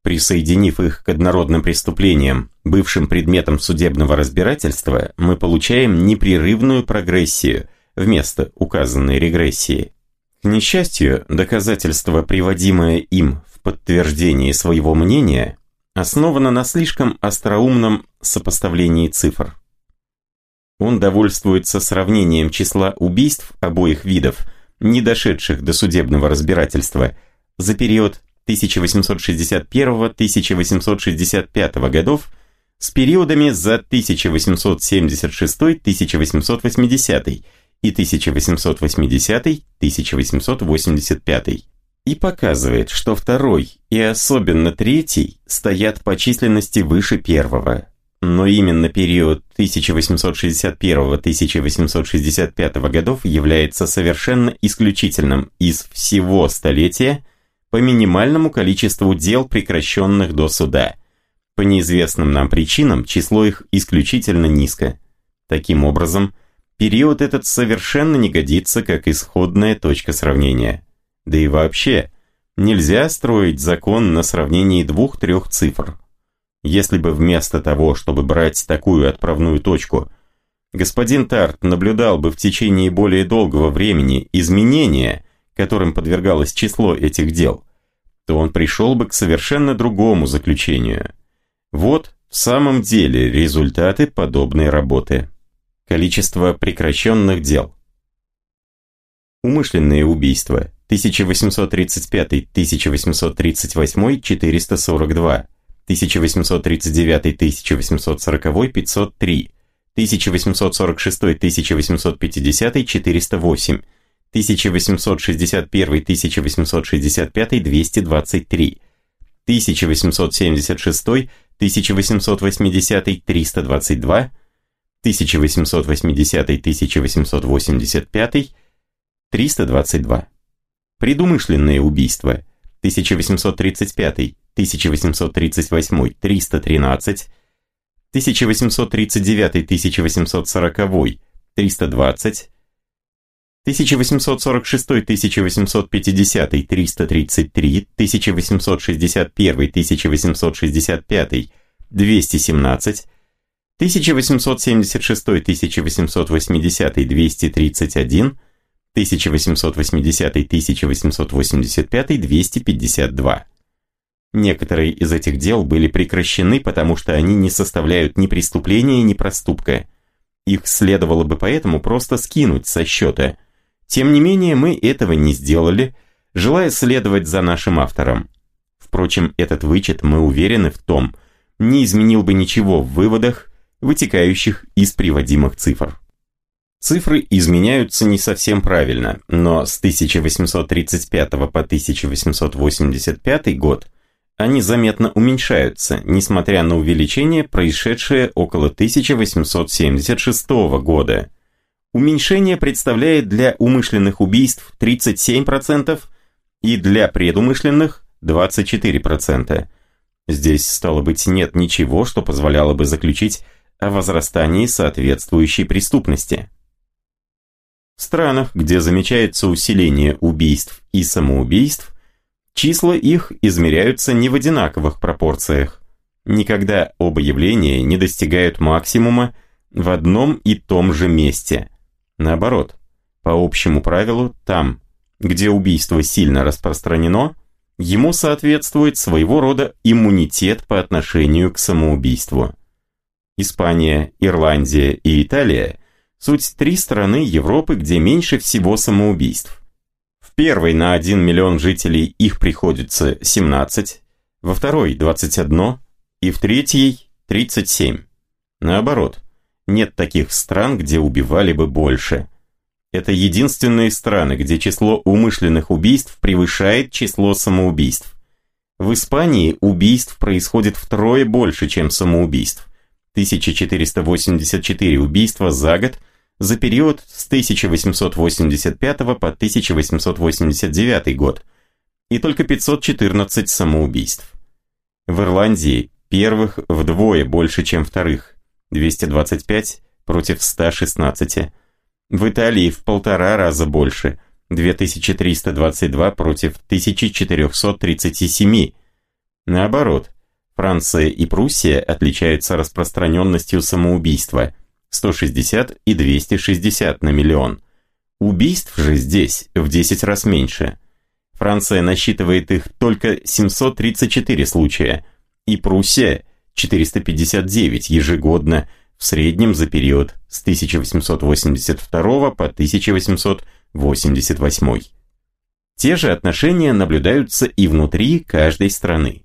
Присоединив их к однородным преступлениям, бывшим предметом судебного разбирательства, мы получаем непрерывную прогрессию вместо указанной регрессии. К несчастью, доказательство, приводимое им в подтверждении своего мнения, основано на слишком остроумном сопоставлении цифр. Он довольствуется сравнением числа убийств обоих видов, не дошедших до судебного разбирательства, за период 1861-1865 годов с периодами за 1876-1880 и 1880-1885 и показывает, что второй и особенно третий стоят по численности выше первого. Но именно период 1861-1865 годов является совершенно исключительным из всего столетия по минимальному количеству дел, прекращенных до суда. По неизвестным нам причинам число их исключительно низко. Таким образом, период этот совершенно не годится как исходная точка сравнения. Да и вообще, нельзя строить закон на сравнении двух-трех цифр. Если бы вместо того, чтобы брать такую отправную точку, господин Тарт наблюдал бы в течение более долгого времени изменения – которым подвергалось число этих дел, то он пришел бы к совершенно другому заключению. Вот в самом деле результаты подобной работы. Количество прекращенных дел. Умышленные убийства 1835-1838 – 442, 1839-1840 – 503, 1846-1850 – 408, 1861-1865 – 223, 1876-1880 – 322, 1880-1885 – 322. Предумышленные убийства. 1835 1838 – 313, 1839-1840 – 320, 1846-1850 333, 1861-1865 217, 1876-1880 231, 1880-1885 252. Некоторые из этих дел были прекращены, потому что они не составляют ни преступления, ни проступка. Их следовало бы поэтому просто скинуть со счета – тем не менее, мы этого не сделали, желая следовать за нашим автором. Впрочем, этот вычет, мы уверены в том, не изменил бы ничего в выводах, вытекающих из приводимых цифр. Цифры изменяются не совсем правильно, но с 1835 по 1885 год они заметно уменьшаются, несмотря на увеличение, происшедшее около 1876 года – Уменьшение представляет для умышленных убийств 37% и для предумышленных 24%. Здесь, стало быть, нет ничего, что позволяло бы заключить о возрастании соответствующей преступности. В странах, где замечается усиление убийств и самоубийств, числа их измеряются не в одинаковых пропорциях. Никогда оба явления не достигают максимума в одном и том же месте – Наоборот, по общему правилу, там, где убийство сильно распространено, ему соответствует своего рода иммунитет по отношению к самоубийству. Испания, Ирландия и Италия – суть три страны Европы, где меньше всего самоубийств. В первой на 1 миллион жителей их приходится 17, во второй – 21 и в третьей – 37. Наоборот – нет таких стран, где убивали бы больше. Это единственные страны, где число умышленных убийств превышает число самоубийств. В Испании убийств происходит втрое больше, чем самоубийств. 1484 убийства за год за период с 1885 по 1889 год и только 514 самоубийств. В Ирландии первых вдвое больше, чем вторых – 225 против 116. В Италии в полтора раза больше – 2322 против 1437. Наоборот, Франция и Пруссия отличаются распространенностью самоубийства – 160 и 260 на миллион. Убийств же здесь в 10 раз меньше. Франция насчитывает их только 734 случая, и Пруссия – 459 ежегодно, в среднем за период с 1882 по 1888. Те же отношения наблюдаются и внутри каждой страны.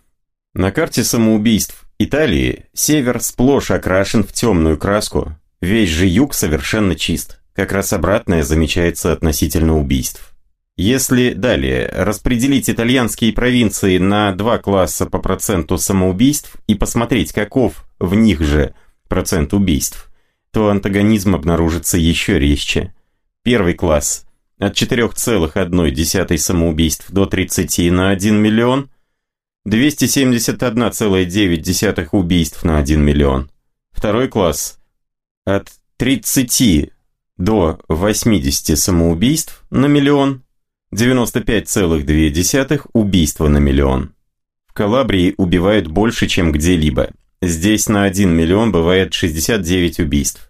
На карте самоубийств Италии север сплошь окрашен в темную краску, весь же юг совершенно чист. Как раз обратное замечается относительно убийств. Если далее распределить итальянские провинции на два класса по проценту самоубийств и посмотреть, каков в них же процент убийств, то антагонизм обнаружится еще резче. Первый класс от 4,1 самоубийств до 30 на 1 миллион – 271,9 убийств на 1 миллион. Второй класс от 30 до 80 самоубийств на миллион, 95,2 убийства на миллион. В Калабрии убивают больше, чем где-либо. Здесь на 1 миллион бывает 69 убийств.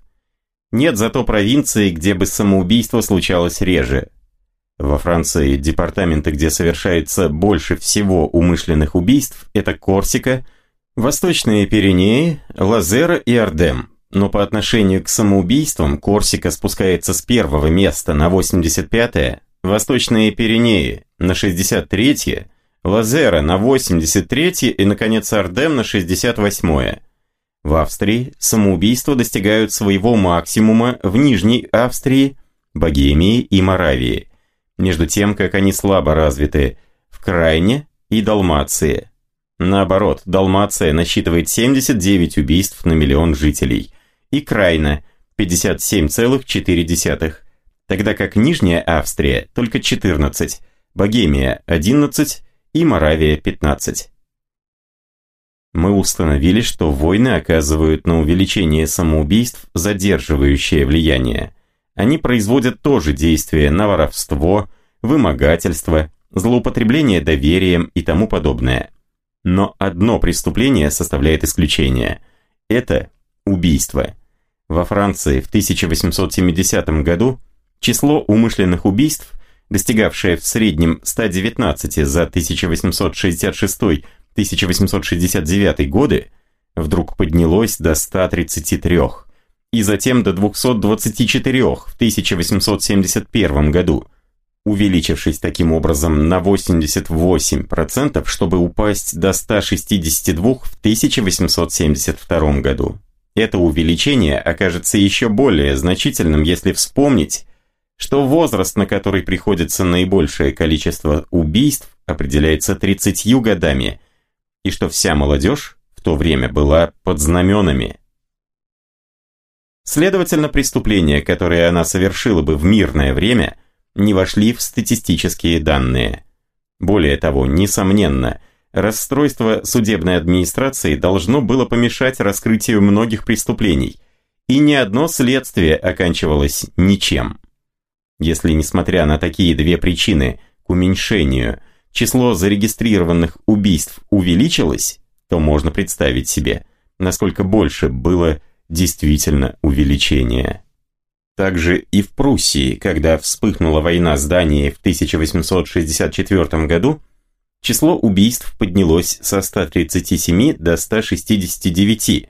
Нет зато провинции, где бы самоубийство случалось реже. Во Франции департаменты, где совершается больше всего умышленных убийств, это Корсика, Восточные Пиренеи, Лазера и Ардем. Но по отношению к самоубийствам Корсика спускается с первого места на 85-е, Восточные Пиренеи на 63-е, Лазера на 83-е и, наконец, Ардем на 68-е. В Австрии самоубийства достигают своего максимума в Нижней Австрии, Богемии и Моравии – между тем, как они слабо развиты в Крайне и Далмации. Наоборот, Далмация насчитывает 79 убийств на миллион жителей, и Крайна 57,4, тогда как Нижняя Австрия только 14, Богемия 11 и Моравия 15. Мы установили, что войны оказывают на увеличение самоубийств задерживающее влияние они производят тоже действия на воровство, вымогательство, злоупотребление доверием и тому подобное. Но одно преступление составляет исключение. Это убийство. Во Франции в 1870 году число умышленных убийств, достигавшее в среднем 119 за 1866-1869 годы, вдруг поднялось до 133 и затем до 224 в 1871 году, увеличившись таким образом на 88%, чтобы упасть до 162 в 1872 году. Это увеличение окажется еще более значительным, если вспомнить, что возраст, на который приходится наибольшее количество убийств, определяется 30 годами, и что вся молодежь в то время была под знаменами. Следовательно, преступления, которые она совершила бы в мирное время, не вошли в статистические данные. Более того, несомненно, расстройство судебной администрации должно было помешать раскрытию многих преступлений, и ни одно следствие оканчивалось ничем. Если, несмотря на такие две причины, к уменьшению, число зарегистрированных убийств увеличилось, то можно представить себе, насколько больше было действительно увеличение. Также и в Пруссии, когда вспыхнула война с Данией в 1864 году, число убийств поднялось со 137 до 169,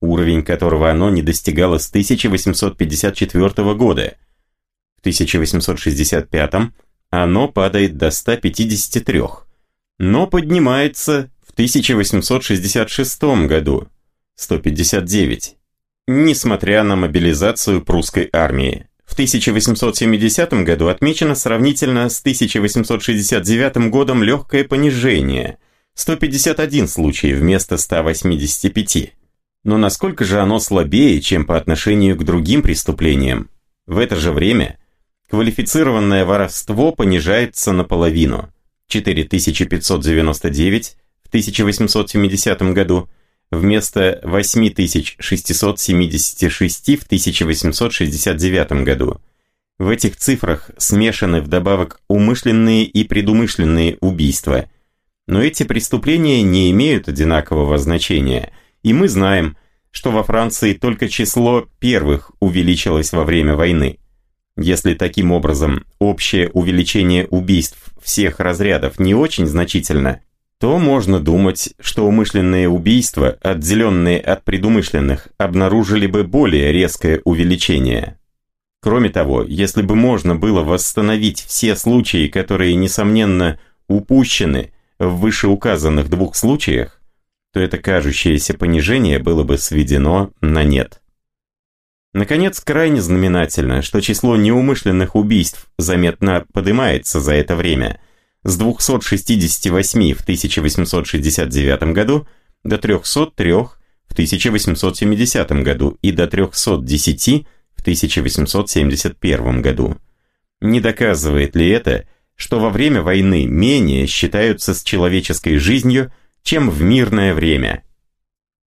уровень которого оно не достигало с 1854 года. В 1865 оно падает до 153, но поднимается в 1866 году – 159 несмотря на мобилизацию прусской армии. В 1870 году отмечено сравнительно с 1869 годом легкое понижение – 151 случай вместо 185. Но насколько же оно слабее, чем по отношению к другим преступлениям? В это же время квалифицированное воровство понижается наполовину – 4599 в 1870 году вместо 8676 в 1869 году. В этих цифрах смешаны вдобавок умышленные и предумышленные убийства. Но эти преступления не имеют одинакового значения, и мы знаем, что во Франции только число первых увеличилось во время войны. Если таким образом общее увеличение убийств всех разрядов не очень значительно, то можно думать, что умышленные убийства, отделенные от предумышленных, обнаружили бы более резкое увеличение. Кроме того, если бы можно было восстановить все случаи, которые, несомненно, упущены в вышеуказанных двух случаях, то это кажущееся понижение было бы сведено на нет. Наконец, крайне знаменательно, что число неумышленных убийств заметно поднимается за это время – с 268 в 1869 году до 303 в 1870 году и до 310 в 1871 году. Не доказывает ли это, что во время войны менее считаются с человеческой жизнью, чем в мирное время?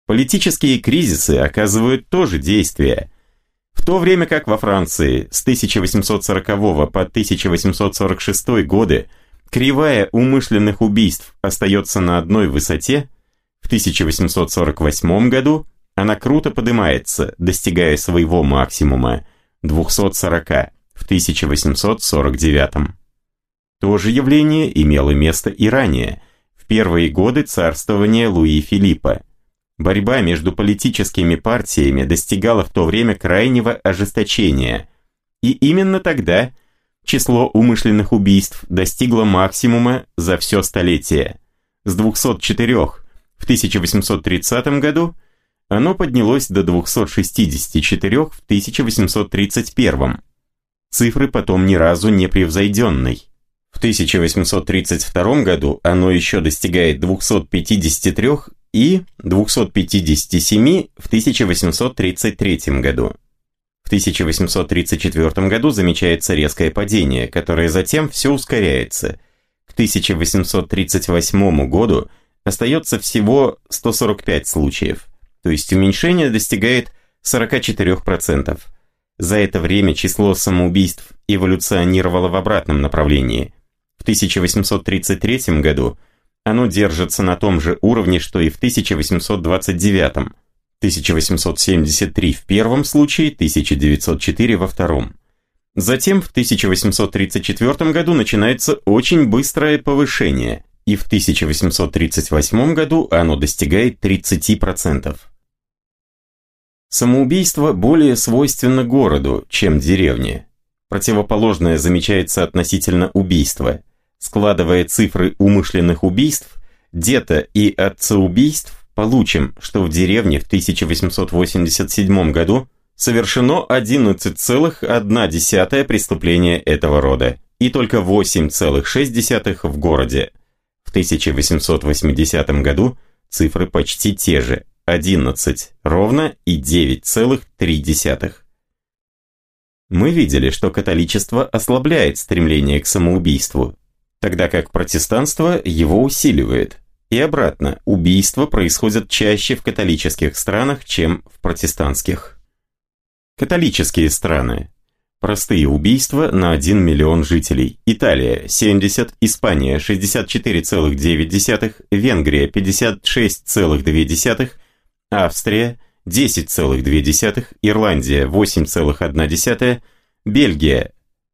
Политические кризисы оказывают тоже действие. В то время как во Франции с 1840 по 1846 годы Кривая умышленных убийств остается на одной высоте, в 1848 году она круто поднимается, достигая своего максимума 240 в 1849. То же явление имело место и ранее, в первые годы царствования Луи Филиппа. Борьба между политическими партиями достигала в то время крайнего ожесточения, и именно тогда – число умышленных убийств достигло максимума за все столетие. С 204 в 1830 году оно поднялось до 264 в 1831. Цифры потом ни разу не превзойденной. В 1832 году оно еще достигает 253 и 257 в 1833 году. В 1834 году замечается резкое падение, которое затем все ускоряется. К 1838 году остается всего 145 случаев, то есть уменьшение достигает 44%. За это время число самоубийств эволюционировало в обратном направлении. В 1833 году оно держится на том же уровне, что и в 1829 1873 в первом случае, 1904 во втором. Затем в 1834 году начинается очень быстрое повышение, и в 1838 году оно достигает 30%. Самоубийство более свойственно городу, чем деревне. Противоположное замечается относительно убийства. Складывая цифры умышленных убийств, дета и отцеубийств, получим, что в деревне в 1887 году совершено 11,1 преступления этого рода и только 8,6 в городе. В 1880 году цифры почти те же – 11 ровно и 9,3. Мы видели, что католичество ослабляет стремление к самоубийству, тогда как протестанство его усиливает – и обратно, убийства происходят чаще в католических странах, чем в протестантских. Католические страны. Простые убийства на 1 миллион жителей. Италия 70, Испания 64,9, Венгрия 56,2, Австрия 10,2, Ирландия 8,1, Бельгия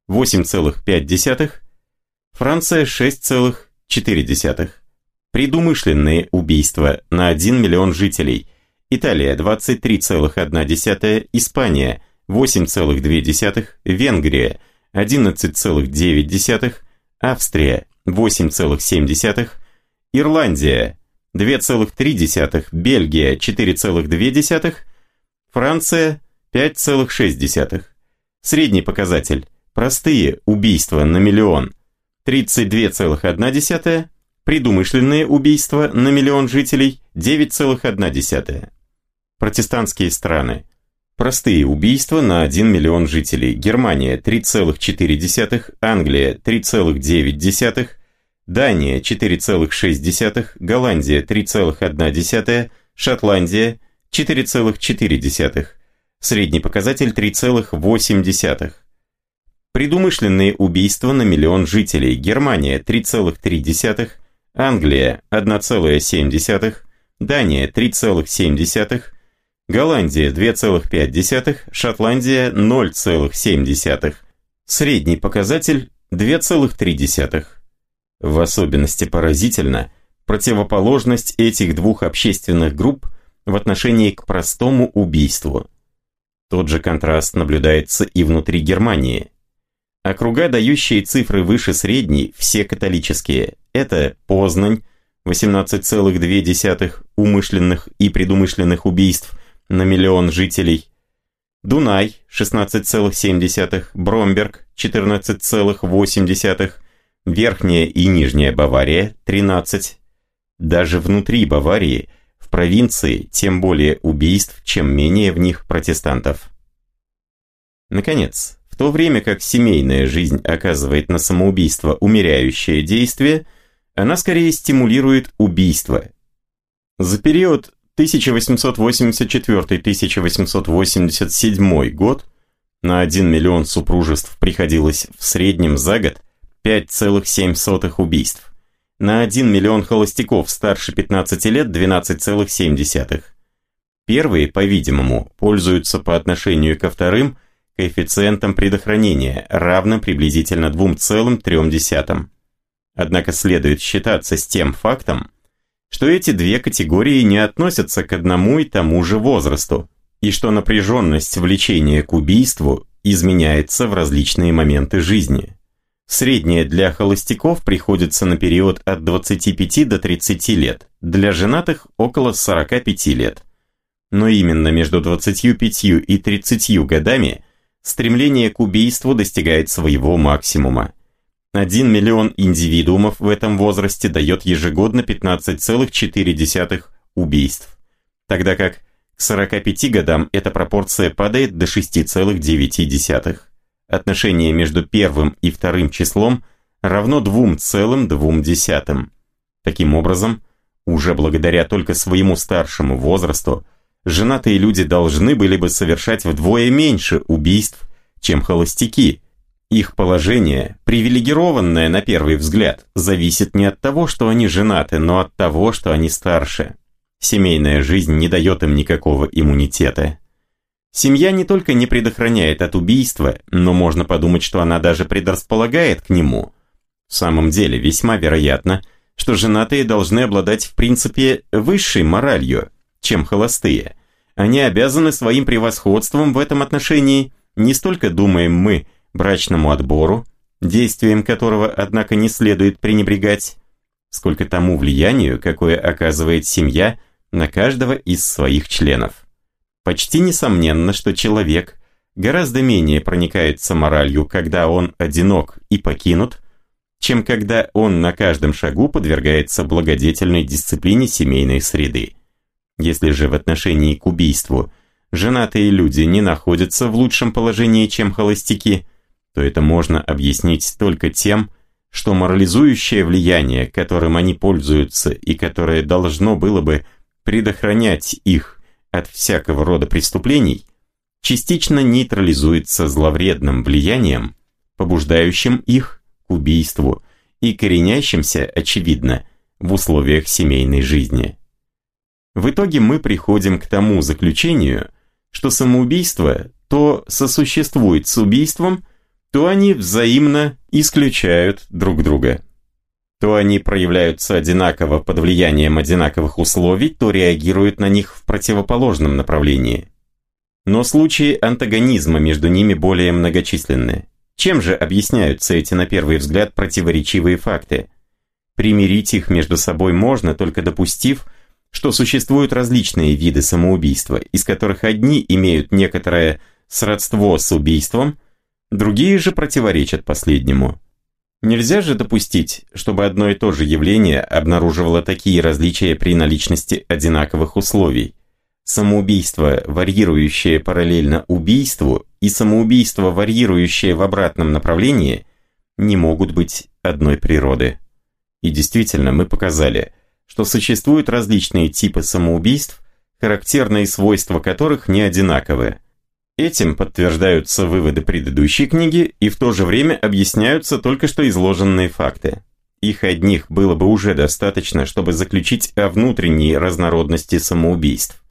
8,5, Франция 6,4. Предумышленные убийства на 1 миллион жителей. Италия 23,1, Испания 8,2, Венгрия 11,9, Австрия 8,7, Ирландия 2,3, Бельгия 4,2, Франция 5,6. Средний показатель – простые убийства на миллион – 32,1, предумышленные убийства на миллион жителей – 9,1. Протестантские страны. Простые убийства на 1 миллион жителей. Германия 3,4, Англия 3,9, Дания 4,6, Голландия 3,1, Шотландия 4,4. Средний показатель 3,8. Предумышленные убийства на миллион жителей. Германия 3,3, Англия 1,7, Дания 3,7, Голландия 2,5, Шотландия 0,7. Средний показатель 2,3. В особенности поразительно противоположность этих двух общественных групп в отношении к простому убийству. Тот же контраст наблюдается и внутри Германии. Округа, дающие цифры выше средней, все католические. Это Познань, 18,2 умышленных и предумышленных убийств на миллион жителей. Дунай, 16,7, Бромберг, 14,8, Верхняя и Нижняя Бавария, 13. Даже внутри Баварии, в провинции, тем более убийств, чем менее в них протестантов. Наконец, в то время как семейная жизнь оказывает на самоубийство умеряющее действие, она скорее стимулирует убийство. За период 1884-1887 год на 1 миллион супружеств приходилось в среднем за год 5,7 убийств. На 1 миллион холостяков старше 15 лет 12,7. Первые, по-видимому, пользуются по отношению ко вторым коэффициентом предохранения, равным приблизительно 2,3. Однако следует считаться с тем фактом, что эти две категории не относятся к одному и тому же возрасту, и что напряженность влечения к убийству изменяется в различные моменты жизни. Средняя для холостяков приходится на период от 25 до 30 лет, для женатых около 45 лет. Но именно между 25 и 30 годами стремление к убийству достигает своего максимума. 1 миллион индивидуумов в этом возрасте дает ежегодно 15,4 убийств, тогда как к 45 годам эта пропорция падает до 6,9. Отношение между первым и вторым числом равно 2,2. Таким образом, уже благодаря только своему старшему возрасту, женатые люди должны были бы совершать вдвое меньше убийств, чем холостяки. Их положение, привилегированное на первый взгляд, зависит не от того, что они женаты, но от того, что они старше. Семейная жизнь не дает им никакого иммунитета. Семья не только не предохраняет от убийства, но можно подумать, что она даже предрасполагает к нему. В самом деле, весьма вероятно, что женатые должны обладать в принципе высшей моралью, чем холостые. Они обязаны своим превосходством в этом отношении, не столько думаем мы, брачному отбору, действием которого, однако, не следует пренебрегать, сколько тому влиянию, какое оказывает семья на каждого из своих членов. Почти несомненно, что человек гораздо менее проникается моралью, когда он одинок и покинут, чем когда он на каждом шагу подвергается благодетельной дисциплине семейной среды. Если же в отношении к убийству женатые люди не находятся в лучшем положении, чем холостяки, то это можно объяснить только тем, что морализующее влияние, которым они пользуются и которое должно было бы предохранять их от всякого рода преступлений, частично нейтрализуется зловредным влиянием, побуждающим их к убийству и коренящимся, очевидно, в условиях семейной жизни. В итоге мы приходим к тому заключению, что самоубийство то сосуществует с убийством, то они взаимно исключают друг друга. То они проявляются одинаково под влиянием одинаковых условий, то реагируют на них в противоположном направлении. Но случаи антагонизма между ними более многочисленны. Чем же объясняются эти на первый взгляд противоречивые факты? Примирить их между собой можно, только допустив, что существуют различные виды самоубийства, из которых одни имеют некоторое сродство с убийством, Другие же противоречат последнему. Нельзя же допустить, чтобы одно и то же явление обнаруживало такие различия при наличности одинаковых условий. Самоубийство, варьирующее параллельно убийству, и самоубийство, варьирующее в обратном направлении, не могут быть одной природы. И действительно, мы показали, что существуют различные типы самоубийств, характерные свойства которых не одинаковы. Этим подтверждаются выводы предыдущей книги и в то же время объясняются только что изложенные факты. Их одних было бы уже достаточно, чтобы заключить о внутренней разнородности самоубийств.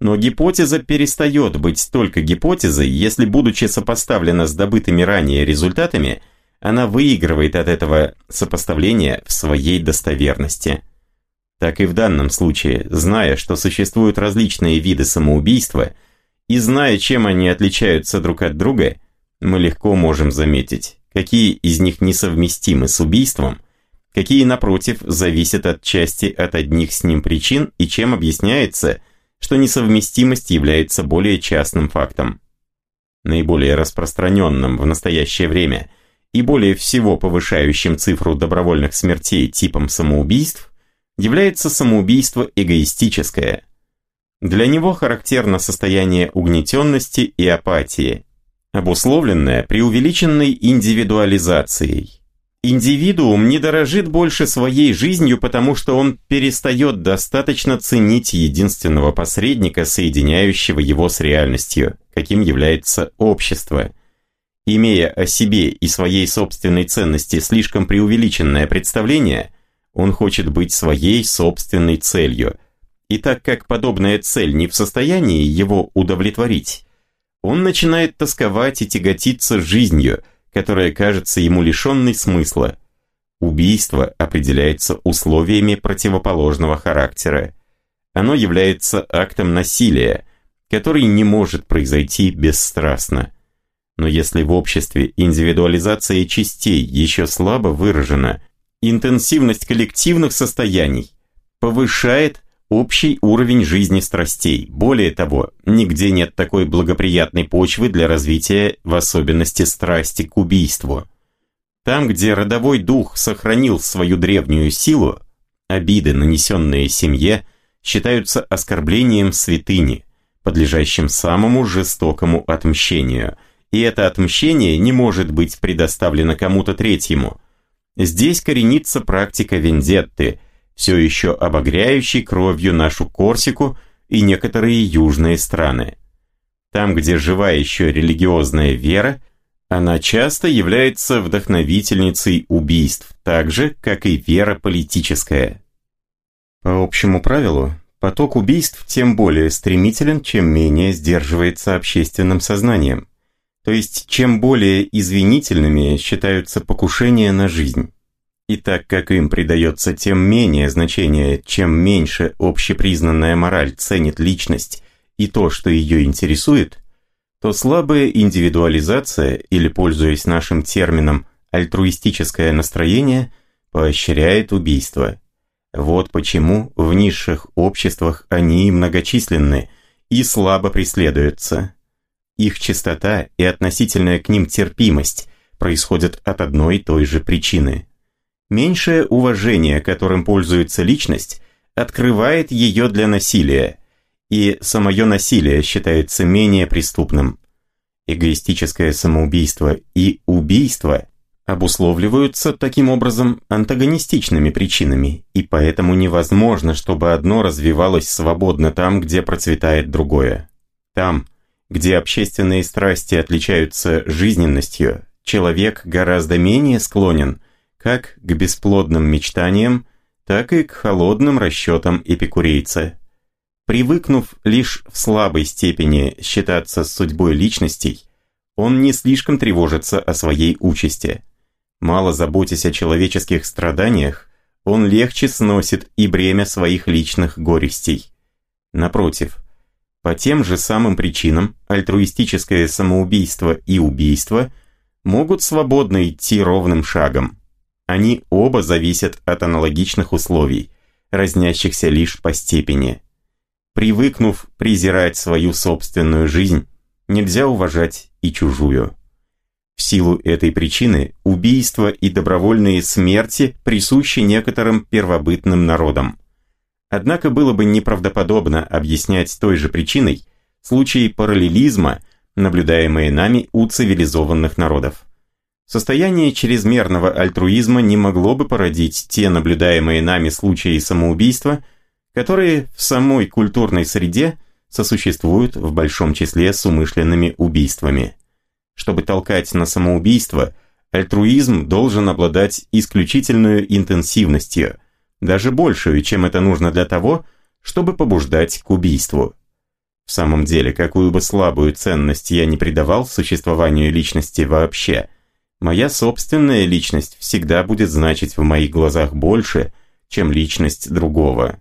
Но гипотеза перестает быть только гипотезой, если, будучи сопоставлена с добытыми ранее результатами, она выигрывает от этого сопоставления в своей достоверности. Так и в данном случае, зная, что существуют различные виды самоубийства, и зная, чем они отличаются друг от друга, мы легко можем заметить, какие из них несовместимы с убийством, какие, напротив, зависят от части от одних с ним причин и чем объясняется, что несовместимость является более частным фактом. Наиболее распространенным в настоящее время и более всего повышающим цифру добровольных смертей типом самоубийств является самоубийство эгоистическое. Для него характерно состояние угнетенности и апатии, обусловленное преувеличенной индивидуализацией. Индивидуум не дорожит больше своей жизнью, потому что он перестает достаточно ценить единственного посредника, соединяющего его с реальностью, каким является общество. Имея о себе и своей собственной ценности слишком преувеличенное представление, он хочет быть своей собственной целью. И так как подобная цель не в состоянии его удовлетворить, он начинает тосковать и тяготиться жизнью, которая кажется ему лишенной смысла. Убийство определяется условиями противоположного характера. Оно является актом насилия, который не может произойти бесстрастно. Но если в обществе индивидуализация частей еще слабо выражена – интенсивность коллективных состояний повышает общий уровень жизни страстей. Более того, нигде нет такой благоприятной почвы для развития в особенности страсти к убийству. Там, где родовой дух сохранил свою древнюю силу, обиды, нанесенные семье, считаются оскорблением святыни, подлежащим самому жестокому отмщению, и это отмщение не может быть предоставлено кому-то третьему – Здесь коренится практика вендетты, все еще обогряющей кровью нашу Корсику и некоторые южные страны. Там, где жива еще религиозная вера, она часто является вдохновительницей убийств, так же, как и вера политическая. По общему правилу, поток убийств тем более стремителен, чем менее сдерживается общественным сознанием. То есть, чем более извинительными считаются покушения на жизнь. И так как им придается тем менее значение, чем меньше общепризнанная мораль ценит личность и то, что ее интересует, то слабая индивидуализация, или, пользуясь нашим термином, альтруистическое настроение, поощряет убийство. Вот почему в низших обществах они многочисленны и слабо преследуются. Их чистота и относительная к ним терпимость происходят от одной и той же причины. Меньшее уважение, которым пользуется личность, открывает ее для насилия, и самое насилие считается менее преступным. Эгоистическое самоубийство и убийство обусловливаются таким образом антагонистичными причинами, и поэтому невозможно, чтобы одно развивалось свободно там, где процветает другое. Там, где общественные страсти отличаются жизненностью, человек гораздо менее склонен как к бесплодным мечтаниям, так и к холодным расчетам эпикурейца. Привыкнув лишь в слабой степени считаться с судьбой личностей, он не слишком тревожится о своей участи. Мало заботясь о человеческих страданиях, он легче сносит и бремя своих личных горестей. Напротив, по тем же самым причинам альтруистическое самоубийство и убийство могут свободно идти ровным шагом. Они оба зависят от аналогичных условий, разнящихся лишь по степени. Привыкнув презирать свою собственную жизнь, нельзя уважать и чужую. В силу этой причины убийства и добровольные смерти присущи некоторым первобытным народам. Однако было бы неправдоподобно объяснять той же причиной случаи параллелизма, наблюдаемые нами у цивилизованных народов. Состояние чрезмерного альтруизма не могло бы породить те наблюдаемые нами случаи самоубийства, которые в самой культурной среде сосуществуют в большом числе с умышленными убийствами. Чтобы толкать на самоубийство, альтруизм должен обладать исключительной интенсивностью, даже большую, чем это нужно для того, чтобы побуждать к убийству. В самом деле, какую бы слабую ценность я не придавал существованию личности вообще, моя собственная личность всегда будет значить в моих глазах больше, чем личность другого.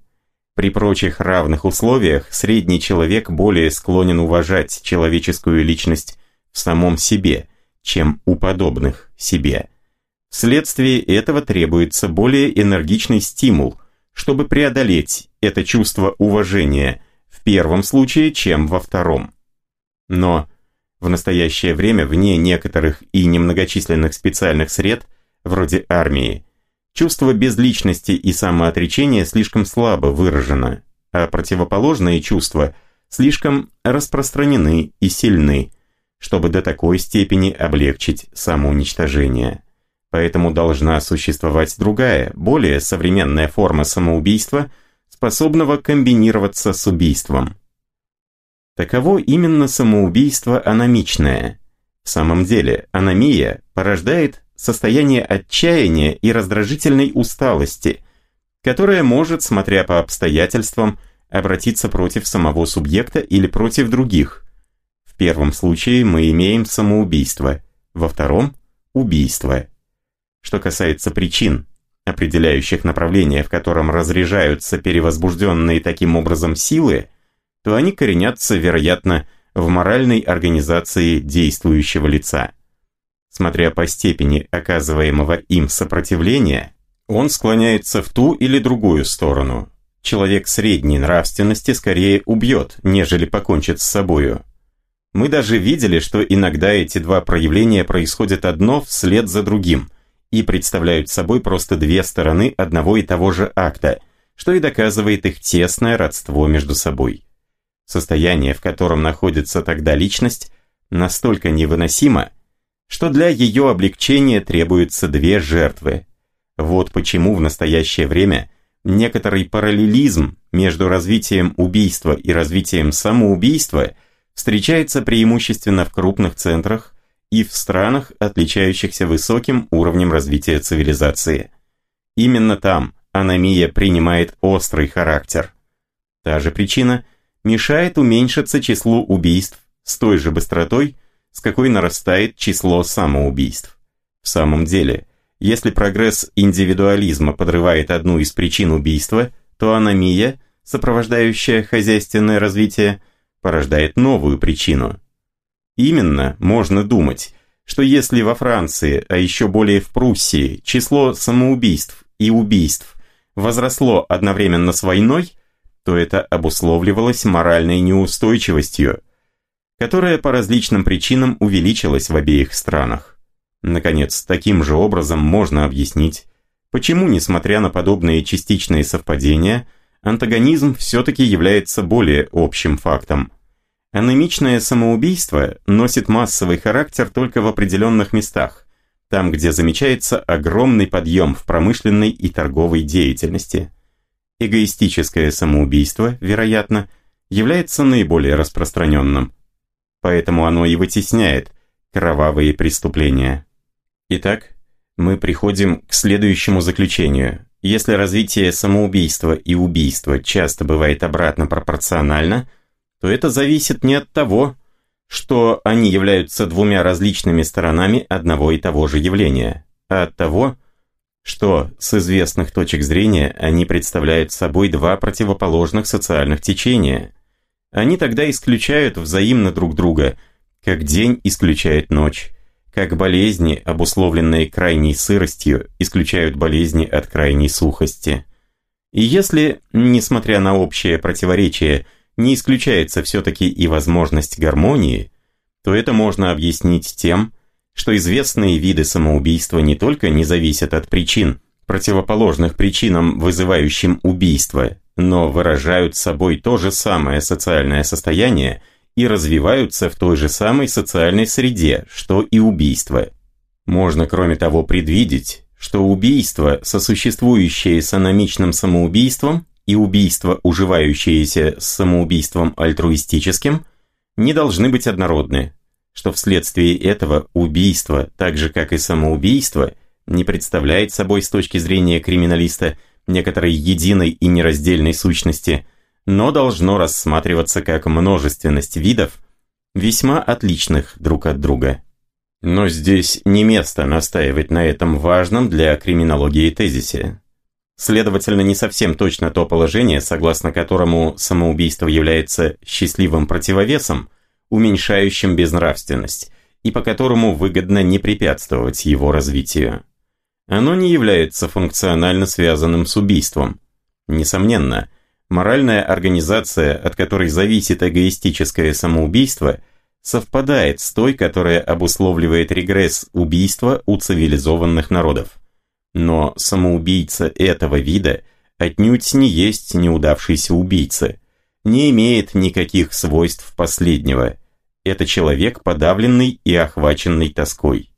При прочих равных условиях средний человек более склонен уважать человеческую личность в самом себе, чем у подобных себе. Вследствие этого требуется более энергичный стимул, чтобы преодолеть это чувство уважения в первом случае, чем во втором. Но в настоящее время вне некоторых и немногочисленных специальных сред, вроде армии, чувство безличности и самоотречения слишком слабо выражено, а противоположные чувства слишком распространены и сильны, чтобы до такой степени облегчить самоуничтожение. Поэтому должна существовать другая, более современная форма самоубийства, способного комбинироваться с убийством. Таково именно самоубийство аномичное. В самом деле, аномия порождает состояние отчаяния и раздражительной усталости, которое может, смотря по обстоятельствам, обратиться против самого субъекта или против других, в первом случае мы имеем самоубийство, во втором – убийство. Что касается причин, определяющих направление, в котором разряжаются перевозбужденные таким образом силы, то они коренятся, вероятно, в моральной организации действующего лица. Смотря по степени оказываемого им сопротивления, он склоняется в ту или другую сторону. Человек средней нравственности скорее убьет, нежели покончит с собою. Мы даже видели, что иногда эти два проявления происходят одно вслед за другим и представляют собой просто две стороны одного и того же акта, что и доказывает их тесное родство между собой. Состояние, в котором находится тогда личность, настолько невыносимо, что для ее облегчения требуется две жертвы. Вот почему в настоящее время некоторый параллелизм между развитием убийства и развитием самоубийства – встречается преимущественно в крупных центрах и в странах, отличающихся высоким уровнем развития цивилизации. Именно там аномия принимает острый характер. Та же причина мешает уменьшиться числу убийств с той же быстротой, с какой нарастает число самоубийств. В самом деле, если прогресс индивидуализма подрывает одну из причин убийства, то аномия, сопровождающая хозяйственное развитие, порождает новую причину. Именно можно думать, что если во Франции, а еще более в Пруссии, число самоубийств и убийств возросло одновременно с войной, то это обусловливалось моральной неустойчивостью, которая по различным причинам увеличилась в обеих странах. Наконец, таким же образом можно объяснить, почему, несмотря на подобные частичные совпадения, антагонизм все-таки является более общим фактом. Анемичное самоубийство носит массовый характер только в определенных местах, там, где замечается огромный подъем в промышленной и торговой деятельности. Эгоистическое самоубийство, вероятно, является наиболее распространенным, поэтому оно и вытесняет кровавые преступления. Итак, мы приходим к следующему заключению. Если развитие самоубийства и убийства часто бывает обратно пропорционально, то это зависит не от того, что они являются двумя различными сторонами одного и того же явления, а от того, что с известных точек зрения они представляют собой два противоположных социальных течения. Они тогда исключают взаимно друг друга, как день исключает ночь, как болезни, обусловленные крайней сыростью, исключают болезни от крайней сухости. И если, несмотря на общее противоречие, не исключается все-таки и возможность гармонии, то это можно объяснить тем, что известные виды самоубийства не только не зависят от причин, противоположных причинам, вызывающим убийство, но выражают собой то же самое социальное состояние и развиваются в той же самой социальной среде, что и убийство. Можно, кроме того, предвидеть, что убийство, сосуществующее с аномичным самоубийством, и убийство, уживающееся с самоубийством альтруистическим, не должны быть однородны, что вследствие этого убийство, так же как и самоубийство, не представляет собой с точки зрения криминалиста некоторой единой и нераздельной сущности, но должно рассматриваться как множественность видов, весьма отличных друг от друга. Но здесь не место настаивать на этом важном для криминологии тезисе. Следовательно, не совсем точно то положение, согласно которому самоубийство является счастливым противовесом, уменьшающим безнравственность, и по которому выгодно не препятствовать его развитию. Оно не является функционально связанным с убийством. Несомненно, моральная организация, от которой зависит эгоистическое самоубийство, совпадает с той, которая обусловливает регресс убийства у цивилизованных народов. Но самоубийца этого вида отнюдь не есть неудавшийся убийца, не имеет никаких свойств последнего. Это человек, подавленный и охваченный тоской.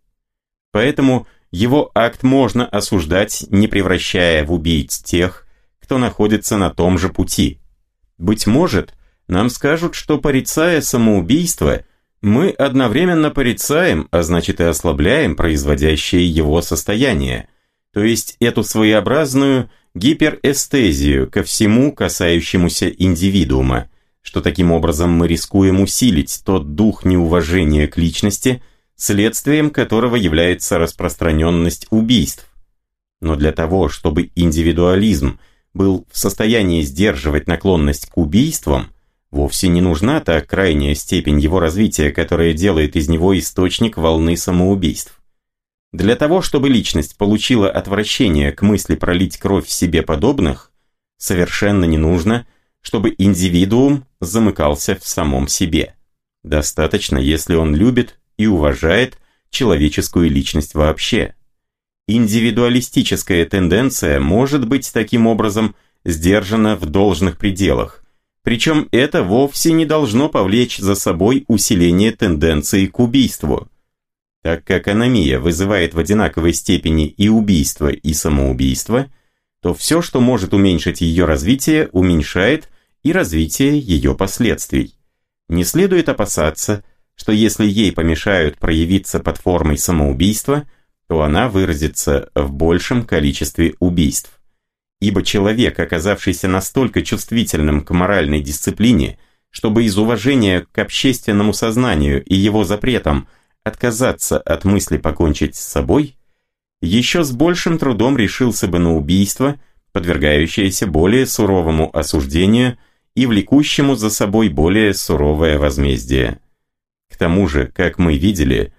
Поэтому его акт можно осуждать, не превращая в убийц тех, кто находится на том же пути. Быть может, нам скажут, что порицая самоубийство, мы одновременно порицаем, а значит и ослабляем производящее его состояние – то есть эту своеобразную гиперэстезию ко всему, касающемуся индивидуума, что таким образом мы рискуем усилить тот дух неуважения к личности, следствием которого является распространенность убийств. Но для того, чтобы индивидуализм был в состоянии сдерживать наклонность к убийствам, вовсе не нужна та крайняя степень его развития, которая делает из него источник волны самоубийств. Для того, чтобы личность получила отвращение к мысли пролить кровь себе подобных, совершенно не нужно, чтобы индивидуум замыкался в самом себе. Достаточно, если он любит и уважает человеческую личность вообще. Индивидуалистическая тенденция может быть таким образом сдержана в должных пределах, причем это вовсе не должно повлечь за собой усиление тенденции к убийству – так как аномия вызывает в одинаковой степени и убийство, и самоубийство, то все, что может уменьшить ее развитие, уменьшает и развитие ее последствий. Не следует опасаться, что если ей помешают проявиться под формой самоубийства, то она выразится в большем количестве убийств. Ибо человек, оказавшийся настолько чувствительным к моральной дисциплине, чтобы из уважения к общественному сознанию и его запретам – отказаться от мысли покончить с собой, еще с большим трудом решился бы на убийство, подвергающееся более суровому осуждению и влекущему за собой более суровое возмездие. К тому же, как мы видели,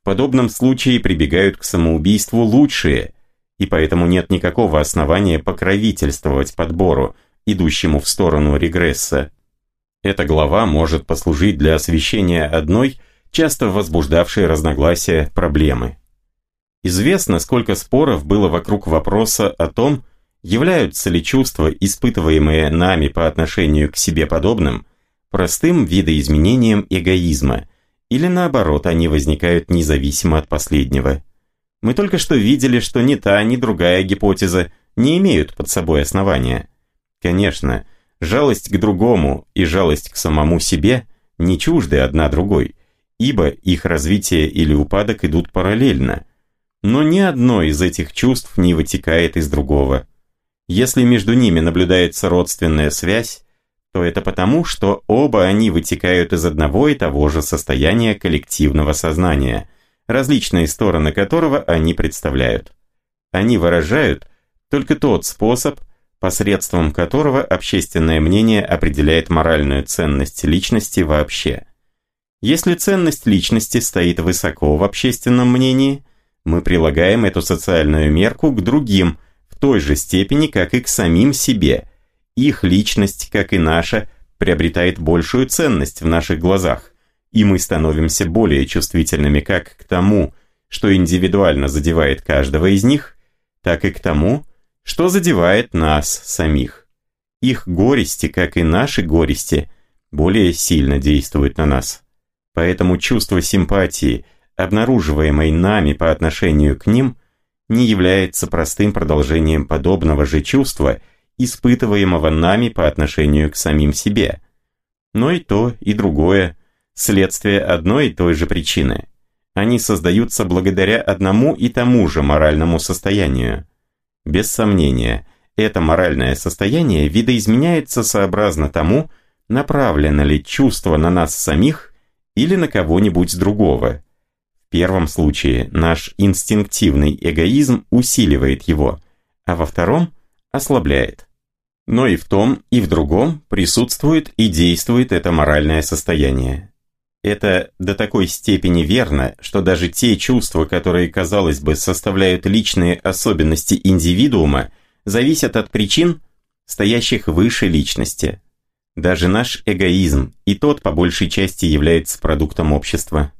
в подобном случае прибегают к самоубийству лучшие, и поэтому нет никакого основания покровительствовать подбору, идущему в сторону регресса. Эта глава может послужить для освещения одной – часто возбуждавшие разногласия проблемы. Известно, сколько споров было вокруг вопроса о том, являются ли чувства, испытываемые нами по отношению к себе подобным, простым видоизменением эгоизма, или наоборот, они возникают независимо от последнего. Мы только что видели, что ни та, ни другая гипотеза не имеют под собой основания. Конечно, жалость к другому и жалость к самому себе не чужды одна другой – ибо их развитие или упадок идут параллельно. Но ни одно из этих чувств не вытекает из другого. Если между ними наблюдается родственная связь, то это потому, что оба они вытекают из одного и того же состояния коллективного сознания, различные стороны которого они представляют. Они выражают только тот способ, посредством которого общественное мнение определяет моральную ценность личности вообще – если ценность личности стоит высоко в общественном мнении, мы прилагаем эту социальную мерку к другим в той же степени, как и к самим себе. Их личность, как и наша, приобретает большую ценность в наших глазах, и мы становимся более чувствительными как к тому, что индивидуально задевает каждого из них, так и к тому, что задевает нас самих. Их горести, как и наши горести, более сильно действуют на нас. Поэтому чувство симпатии, обнаруживаемое нами по отношению к ним, не является простым продолжением подобного же чувства, испытываемого нами по отношению к самим себе. Но и то, и другое – следствие одной и той же причины. Они создаются благодаря одному и тому же моральному состоянию. Без сомнения, это моральное состояние видоизменяется сообразно тому, направлено ли чувство на нас самих или на кого-нибудь другого. В первом случае наш инстинктивный эгоизм усиливает его, а во втором – ослабляет. Но и в том, и в другом присутствует и действует это моральное состояние. Это до такой степени верно, что даже те чувства, которые, казалось бы, составляют личные особенности индивидуума, зависят от причин, стоящих выше личности. Даже наш эгоизм, и тот по большей части является продуктом общества.